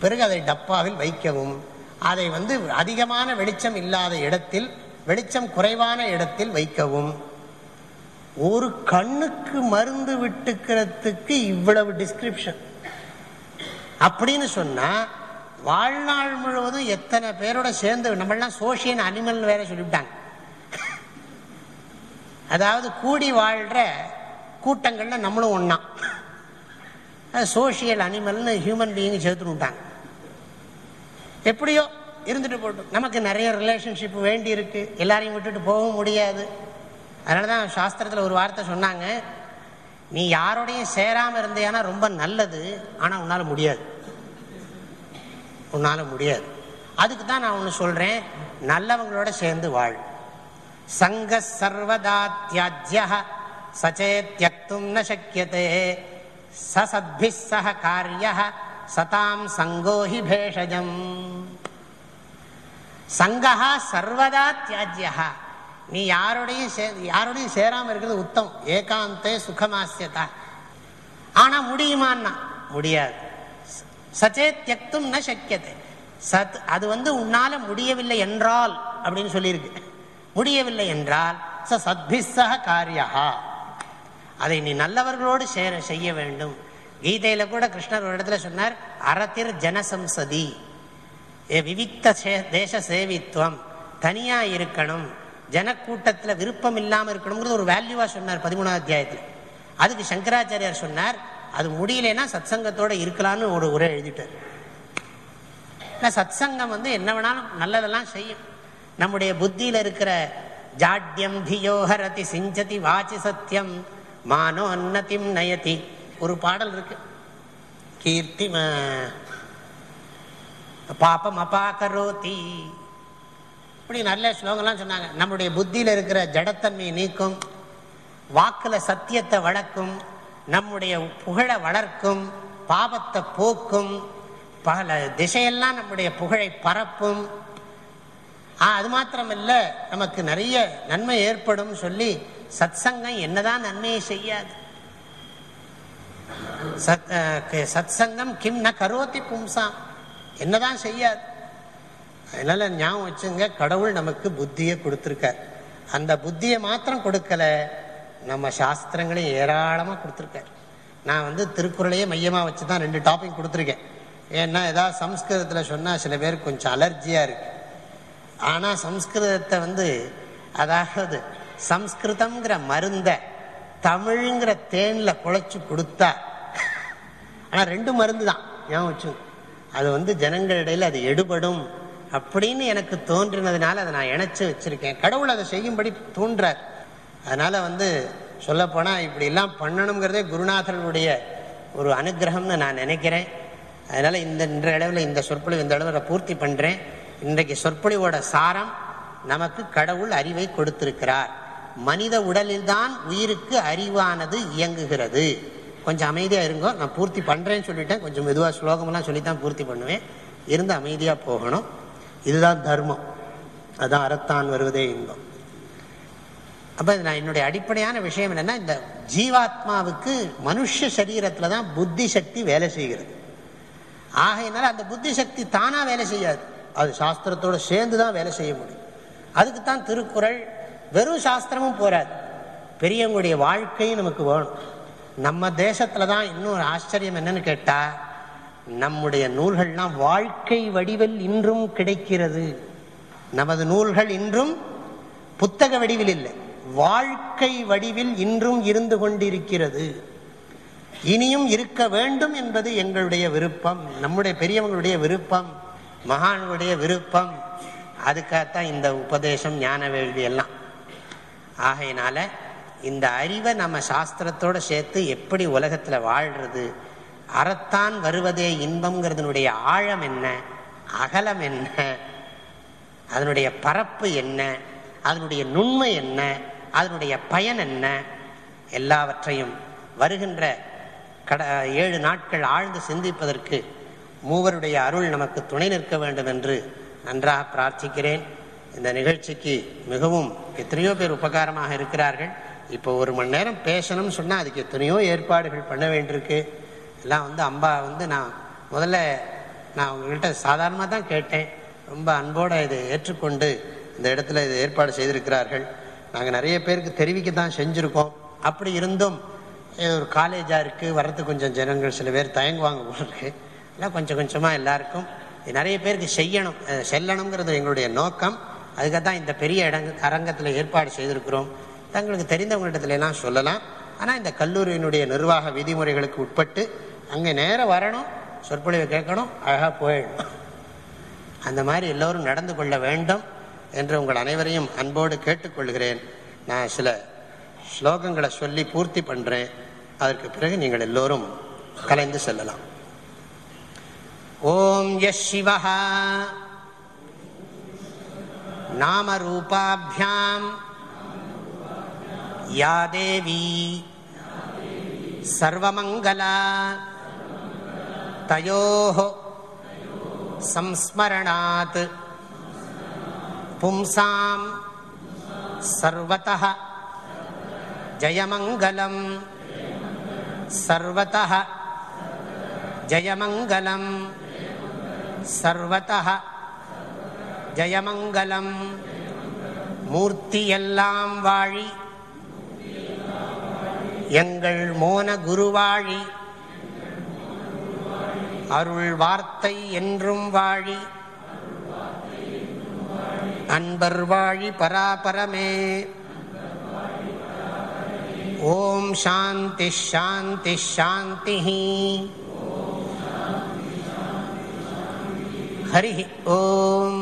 பிறகு அதை டப்பாவில் வைக்கவும். அதை வந்து அதிகமான வெளிச்சம் இல்லாத இடத்தில் வெளிச்சம் குறைவான இடத்தில் வைக்கவும். ஒரு கண்ணுக்கு மருந்து விட்டுக்கிறதுக்கு இவ்வளவு டிஸ்கிரிப்ஷன் அப்படின்னு சொன்னா வாழ்நாள் முழுவதும் எத்தனை பேரோட சேர்ந்து நம்மளாம் சோசியல் அனிமல் வேற சொல்லிவிட்டாங்க. அதாவது கூடி வாழ்ற கூட்டங்கள்ல நம்மளும் ஒன்றா சோசியல் அனிமல்னு ஹியூமன் பீயிங் சேர்த்துட்டாங்க எப்படியோ இருந்துட்டு போட்டோம் நமக்கு நிறைய ரிலேஷன்ஷிப் வேண்டி இருக்கு. எல்லாரையும் விட்டுட்டு போகவும் முடியாது. அதனால தான் சாஸ்திரத்தில் ஒரு வார்த்தை சொன்னாங்க நீ யாரோடையும் சேராமல் இருந்தேன்னா ரொம்ப நல்லது ஆனால் உன்னால் முடியாது. உன்னால் முடியாது. அதுக்கு தான் நான் ஒன்று சொல்கிறேன் நல்லவங்களோட சேர்ந்து வாழ். சங்க சர்வதா தியாஜ்ய சச்சே தியக்தும் ந சக்கியதே சசத்பி சக காரிய சதாம் சங்கோஹி பேஷஜம். சங்கா சர்வதா தியாஜ்யா நீ யாரோடையும் சே யாரோடையும் சேராம இருக்கிறது உத்தம். ஏகாந்தே சுகமாசியதா ஆனா முடியுமான்னா? முடியாது. சச்சே தியக்தும் ந சக்கியத்தை சத் அது வந்து உன்னால முடியவில்லை என்றால் அப்படின்னு சொல்லியிருக்கு. முடியவில்லை என்றால் ச சத்பிஸ்ஸக காரியா. அதை நீ நல்லவர்களோடு சேர செய்ய வேண்டும். கீதையில கூட கிருஷ்ணர் ஒரு இடத்துல சொன்னார் அறத்திர் ஜனசம்சதி. விவிக்த தேச சேவித்துவம் தனியா இருக்கணும். ஜனக்கூட்டத்தில் விருப்பம் இல்லாமல் இருக்கணுங்கிறது ஒரு வேல்யூவா சொன்னார் பதிமூணாவது அத்தியாயத்தில். அதுக்கு சங்கராச்சாரியார் சொன்னார் அது முடியலன்னா சத்சங்கத்தோட இருக்கலாம்னு ஒரு உரை எழுதிட்டார். சத்சங்கம் வந்து என்ன வேணாலும் நல்லதெல்லாம் செய்யும். நம்முடைய புத்தியில இருக்கிற ஜாட்யம் தியோஹரதி சிஞ்சதி வாச்சி சத்தியம் மானோ அன்னதிம் நயதி. ஒரு பாடல் இருக்கு. கீர்த்தி பாப்பம் அபாகரோதி. இப்படி நல்ல ஸ்லோகம்லாம் சொன்னாங்க. நம்முடைய புத்தியில் இருக்கிற ஜடத்தன்மையை நீக்கும் வாக்கில் சத்தியத்தை வளர்க்கும் நம்முடைய புகழை வளர்க்கும் பாபத்தை போக்கும் பல திசையெல்லாம் நம்முடைய புகழை பரப்பும். அது மாத்திரமல்ல நமக்கு நிறைய நன்மை ஏற்படும் சொல்லி சத் சங்கம் என்னதான் நன்மையை செய்யாது. சத் சங்கம் கிம் ந கரோத்தி பும்சாம் என்னதான் செய்யாது. அதனால ஞாபகம் வச்சுங்க கடவுள் நமக்கு புத்தியை கொடுத்துருக்கார். அந்த புத்தியை மாத்திரம் கொடுக்கல. நம்ம சாஸ்திரங்களையும் ஏராளமாக கொடுத்துருக்காரு. நான் வந்து திருக்குறளையே மையமாக வச்சு தான் ரெண்டு டாபிக் கொடுத்துருக்கேன். ஏன்னா ஏதாவது சம்ஸ்கிருதத்தில் சொன்னால் சில பேர் கொஞ்சம் அலர்ஜியாக இருக்குது ஆனால் சம்ஸ்கிருதத்தை வந்து அதாவது சம்ஸ்கிருதம்ங்கிற மருந்தை தமிழ்ங்கிற தேனில் குழைச்சி கொடுத்தா ஆனால் ரெண்டு மருந்து தான் ஏன் வச்சு அது வந்து ஜனங்களிடையில் அது எடுபடும் அப்படின்னு எனக்கு தோன்றினதுனால அதை நான் இணைச்சி வச்சிருக்கேன். கடவுள் அதை செய்யும்படி தூண்டுறார் அதனால் வந்து சொல்லப்போனால் இப்படி எல்லாம் பண்ணணுங்கிறதே குருநாதர்களுடைய ஒரு அனுகிரகம்னு நான் நினைக்கிறேன். அதனால் இந்த இன்ற அளவில் இந்த சொற்பொழிவு இந்த அளவில் பூர்த்தி பண்ணுறேன் இன்றைக்கு சொற்பொழிவோட சாரம் நமக்கு கடவுள் அறிவை கொடுத்திருக்கிறார். மனித உடலில்தான் உயிருக்கு அறிவானது இயங்குகிறது. கொஞ்சம் அமைதியாக இருங்கோ நான் பூர்த்தி பண்ணுறேன்னு சொல்லிட்டேன். கொஞ்சம் மெதுவாக ஸ்லோகமெல்லாம் சொல்லி தான் பூர்த்தி பண்ணுவேன். இருந்து அமைதியாக போகணும். இதுதான் தர்மம். அதுதான் அறத்தான் வருவதே இன்பம். அப்போ நான் என்னுடைய அடிப்படையான விஷயம் என்னென்னா இந்த ஜீவாத்மாவுக்கு மனுஷ சரீரத்தில் தான் புத்தி சக்தி வேலை செய்கிறது. ஆகையினால அந்த புத்தி சக்தி தானாக வேலை செய்யாது. அது சாஸ்திரத்தோடு சேர்ந்து தான் வேலை செய்ய முடியும். அதுக்கு தான் திருக்குறள் வெறும் சாஸ்திரமும் போராது பெரியவங்களுடைய வாழ்க்கையும் நமக்கு வேணும். நம்ம தேசத்தில் தான் இன்னொரு ஆச்சரியம் என்னன்னு கேட்டால் நம்முடைய நூல்கள்லாம் வாழ்க்கை வடிவில் இன்றும் கிடைக்கிறது. நமது நூல்கள் இன்றும் புத்தக வடிவில் இல்லை. வாழ்க்கை வடிவில் இன்றும் இருந்து கொண்டிருக்கிறது. இனியும் இருக்க வேண்டும் என்பது எங்களுடைய விருப்பம் நம்முடைய பெரியவங்களுடைய விருப்பம் மகான்களுடைய விருப்பம். அதுக்காகத்தான் இந்த உபதேசம் ஞான வேள்வி எல்லாம். ஆகையினால இந்த அறிவை நம்ம சாஸ்திரத்தோடு சேர்த்து எப்படி உலகத்தில் வாழ்றது அறத்தான் வருவதே இன்பம்ங்கிறதுனுடைய ஆழம் என்ன அகலம் என்ன அதனுடைய பரப்பு என்ன அதனுடைய நுண்மை என்ன அதனுடைய பயன் என்ன? எல்லாவற்றையும் வருகின்ற கட ஏழு நாட்கள் ஆழ்ந்து சிந்திப்பதற்கு மூவருடைய அருள் நமக்கு துணை நிற்க வேண்டும் என்று நன்றாக பிரார்த்திக்கிறேன். இந்த நிகழ்ச்சிக்கு மிகவும் எத்தனையோ பேர் உபகாரமாக இருக்கிறார்கள். இப்போ ஒரு மணி நேரம் பேசணும்னு சொன்னால் அதுக்கு எத்தனையோ ஏற்பாடுகள் பண்ண வேண்டியிருக்கு. எல்லாம் வந்து அம்பா வந்து நான் முதல்ல நான் உங்கள்கிட்ட சாதாரணமாக தான் கேட்டேன். ரொம்ப அன்போடு இதை ஏற்றுக்கொண்டு இந்த இடத்துல இது ஏற்பாடு செய்திருக்கிறார்கள். நாங்கள் நிறைய பேருக்கு தெரிவிக்க தான் செஞ்சுருக்கோம். அப்படி இருந்தும் ஒரு காலேஜாக இருக்குது வர்றதுக்கு கொஞ்சம் ஜனங்கள் சில பேர் தயங்குவாங்க போல இருக்குது எல்லாம் கொஞ்சம் கொஞ்சமாக எல்லாருக்கும் நிறைய பேருக்கு செய்யணும். செல்லணுங்கிறது எங்களுடைய நோக்கம். அதுக்காக தான் இந்த பெரிய இடங்க அரங்கத்தில் ஏற்பாடு செய்திருக்கிறோம். தங்களுக்கு தெரிந்தவங்களிடத்துலலாம் சொல்லலாம். ஆனால் இந்த கல்லூரியினுடைய நிர்வாக விதிமுறைகளுக்கு உட்பட்டு அங்கே நேரம் வரணும் சொற்பொழிவை கேட்கணும் அழகாக போயிடணும். அந்த மாதிரி எல்லோரும் நடந்து கொள்ள வேண்டும். என்று உங்கள் அனைவரையும் அன்போடு கேட்டுக்கொள்கிறேன் நான் சில ஸ்லோகங்களை சொல்லி பூர்த்தி பண்ணுறேன் அதற்கு பிறகு நீங்கள் எல்லோரும் கலைந்து செல்லலாம் ஓம் எஸ் சிவா நாமரூபாபியாம் யா தேவி சர்வமங்கலா தயோः संस्मरणात् பும்சாம். சர்வத ஜயமங்கலம். சர்வத ஜயமங்கலம். சர்வத ஜயமங்கலம். மூர்த்தியெல்லாம் வாழி. எங்கள் மோன குருவாழி. அருள் வார்த்தை என்றும் வாழி. அன்பர் வாழி பராபரமே ஓம் சாந்தி ஷாந்தி ஷாந்தி ஹரி ஓம்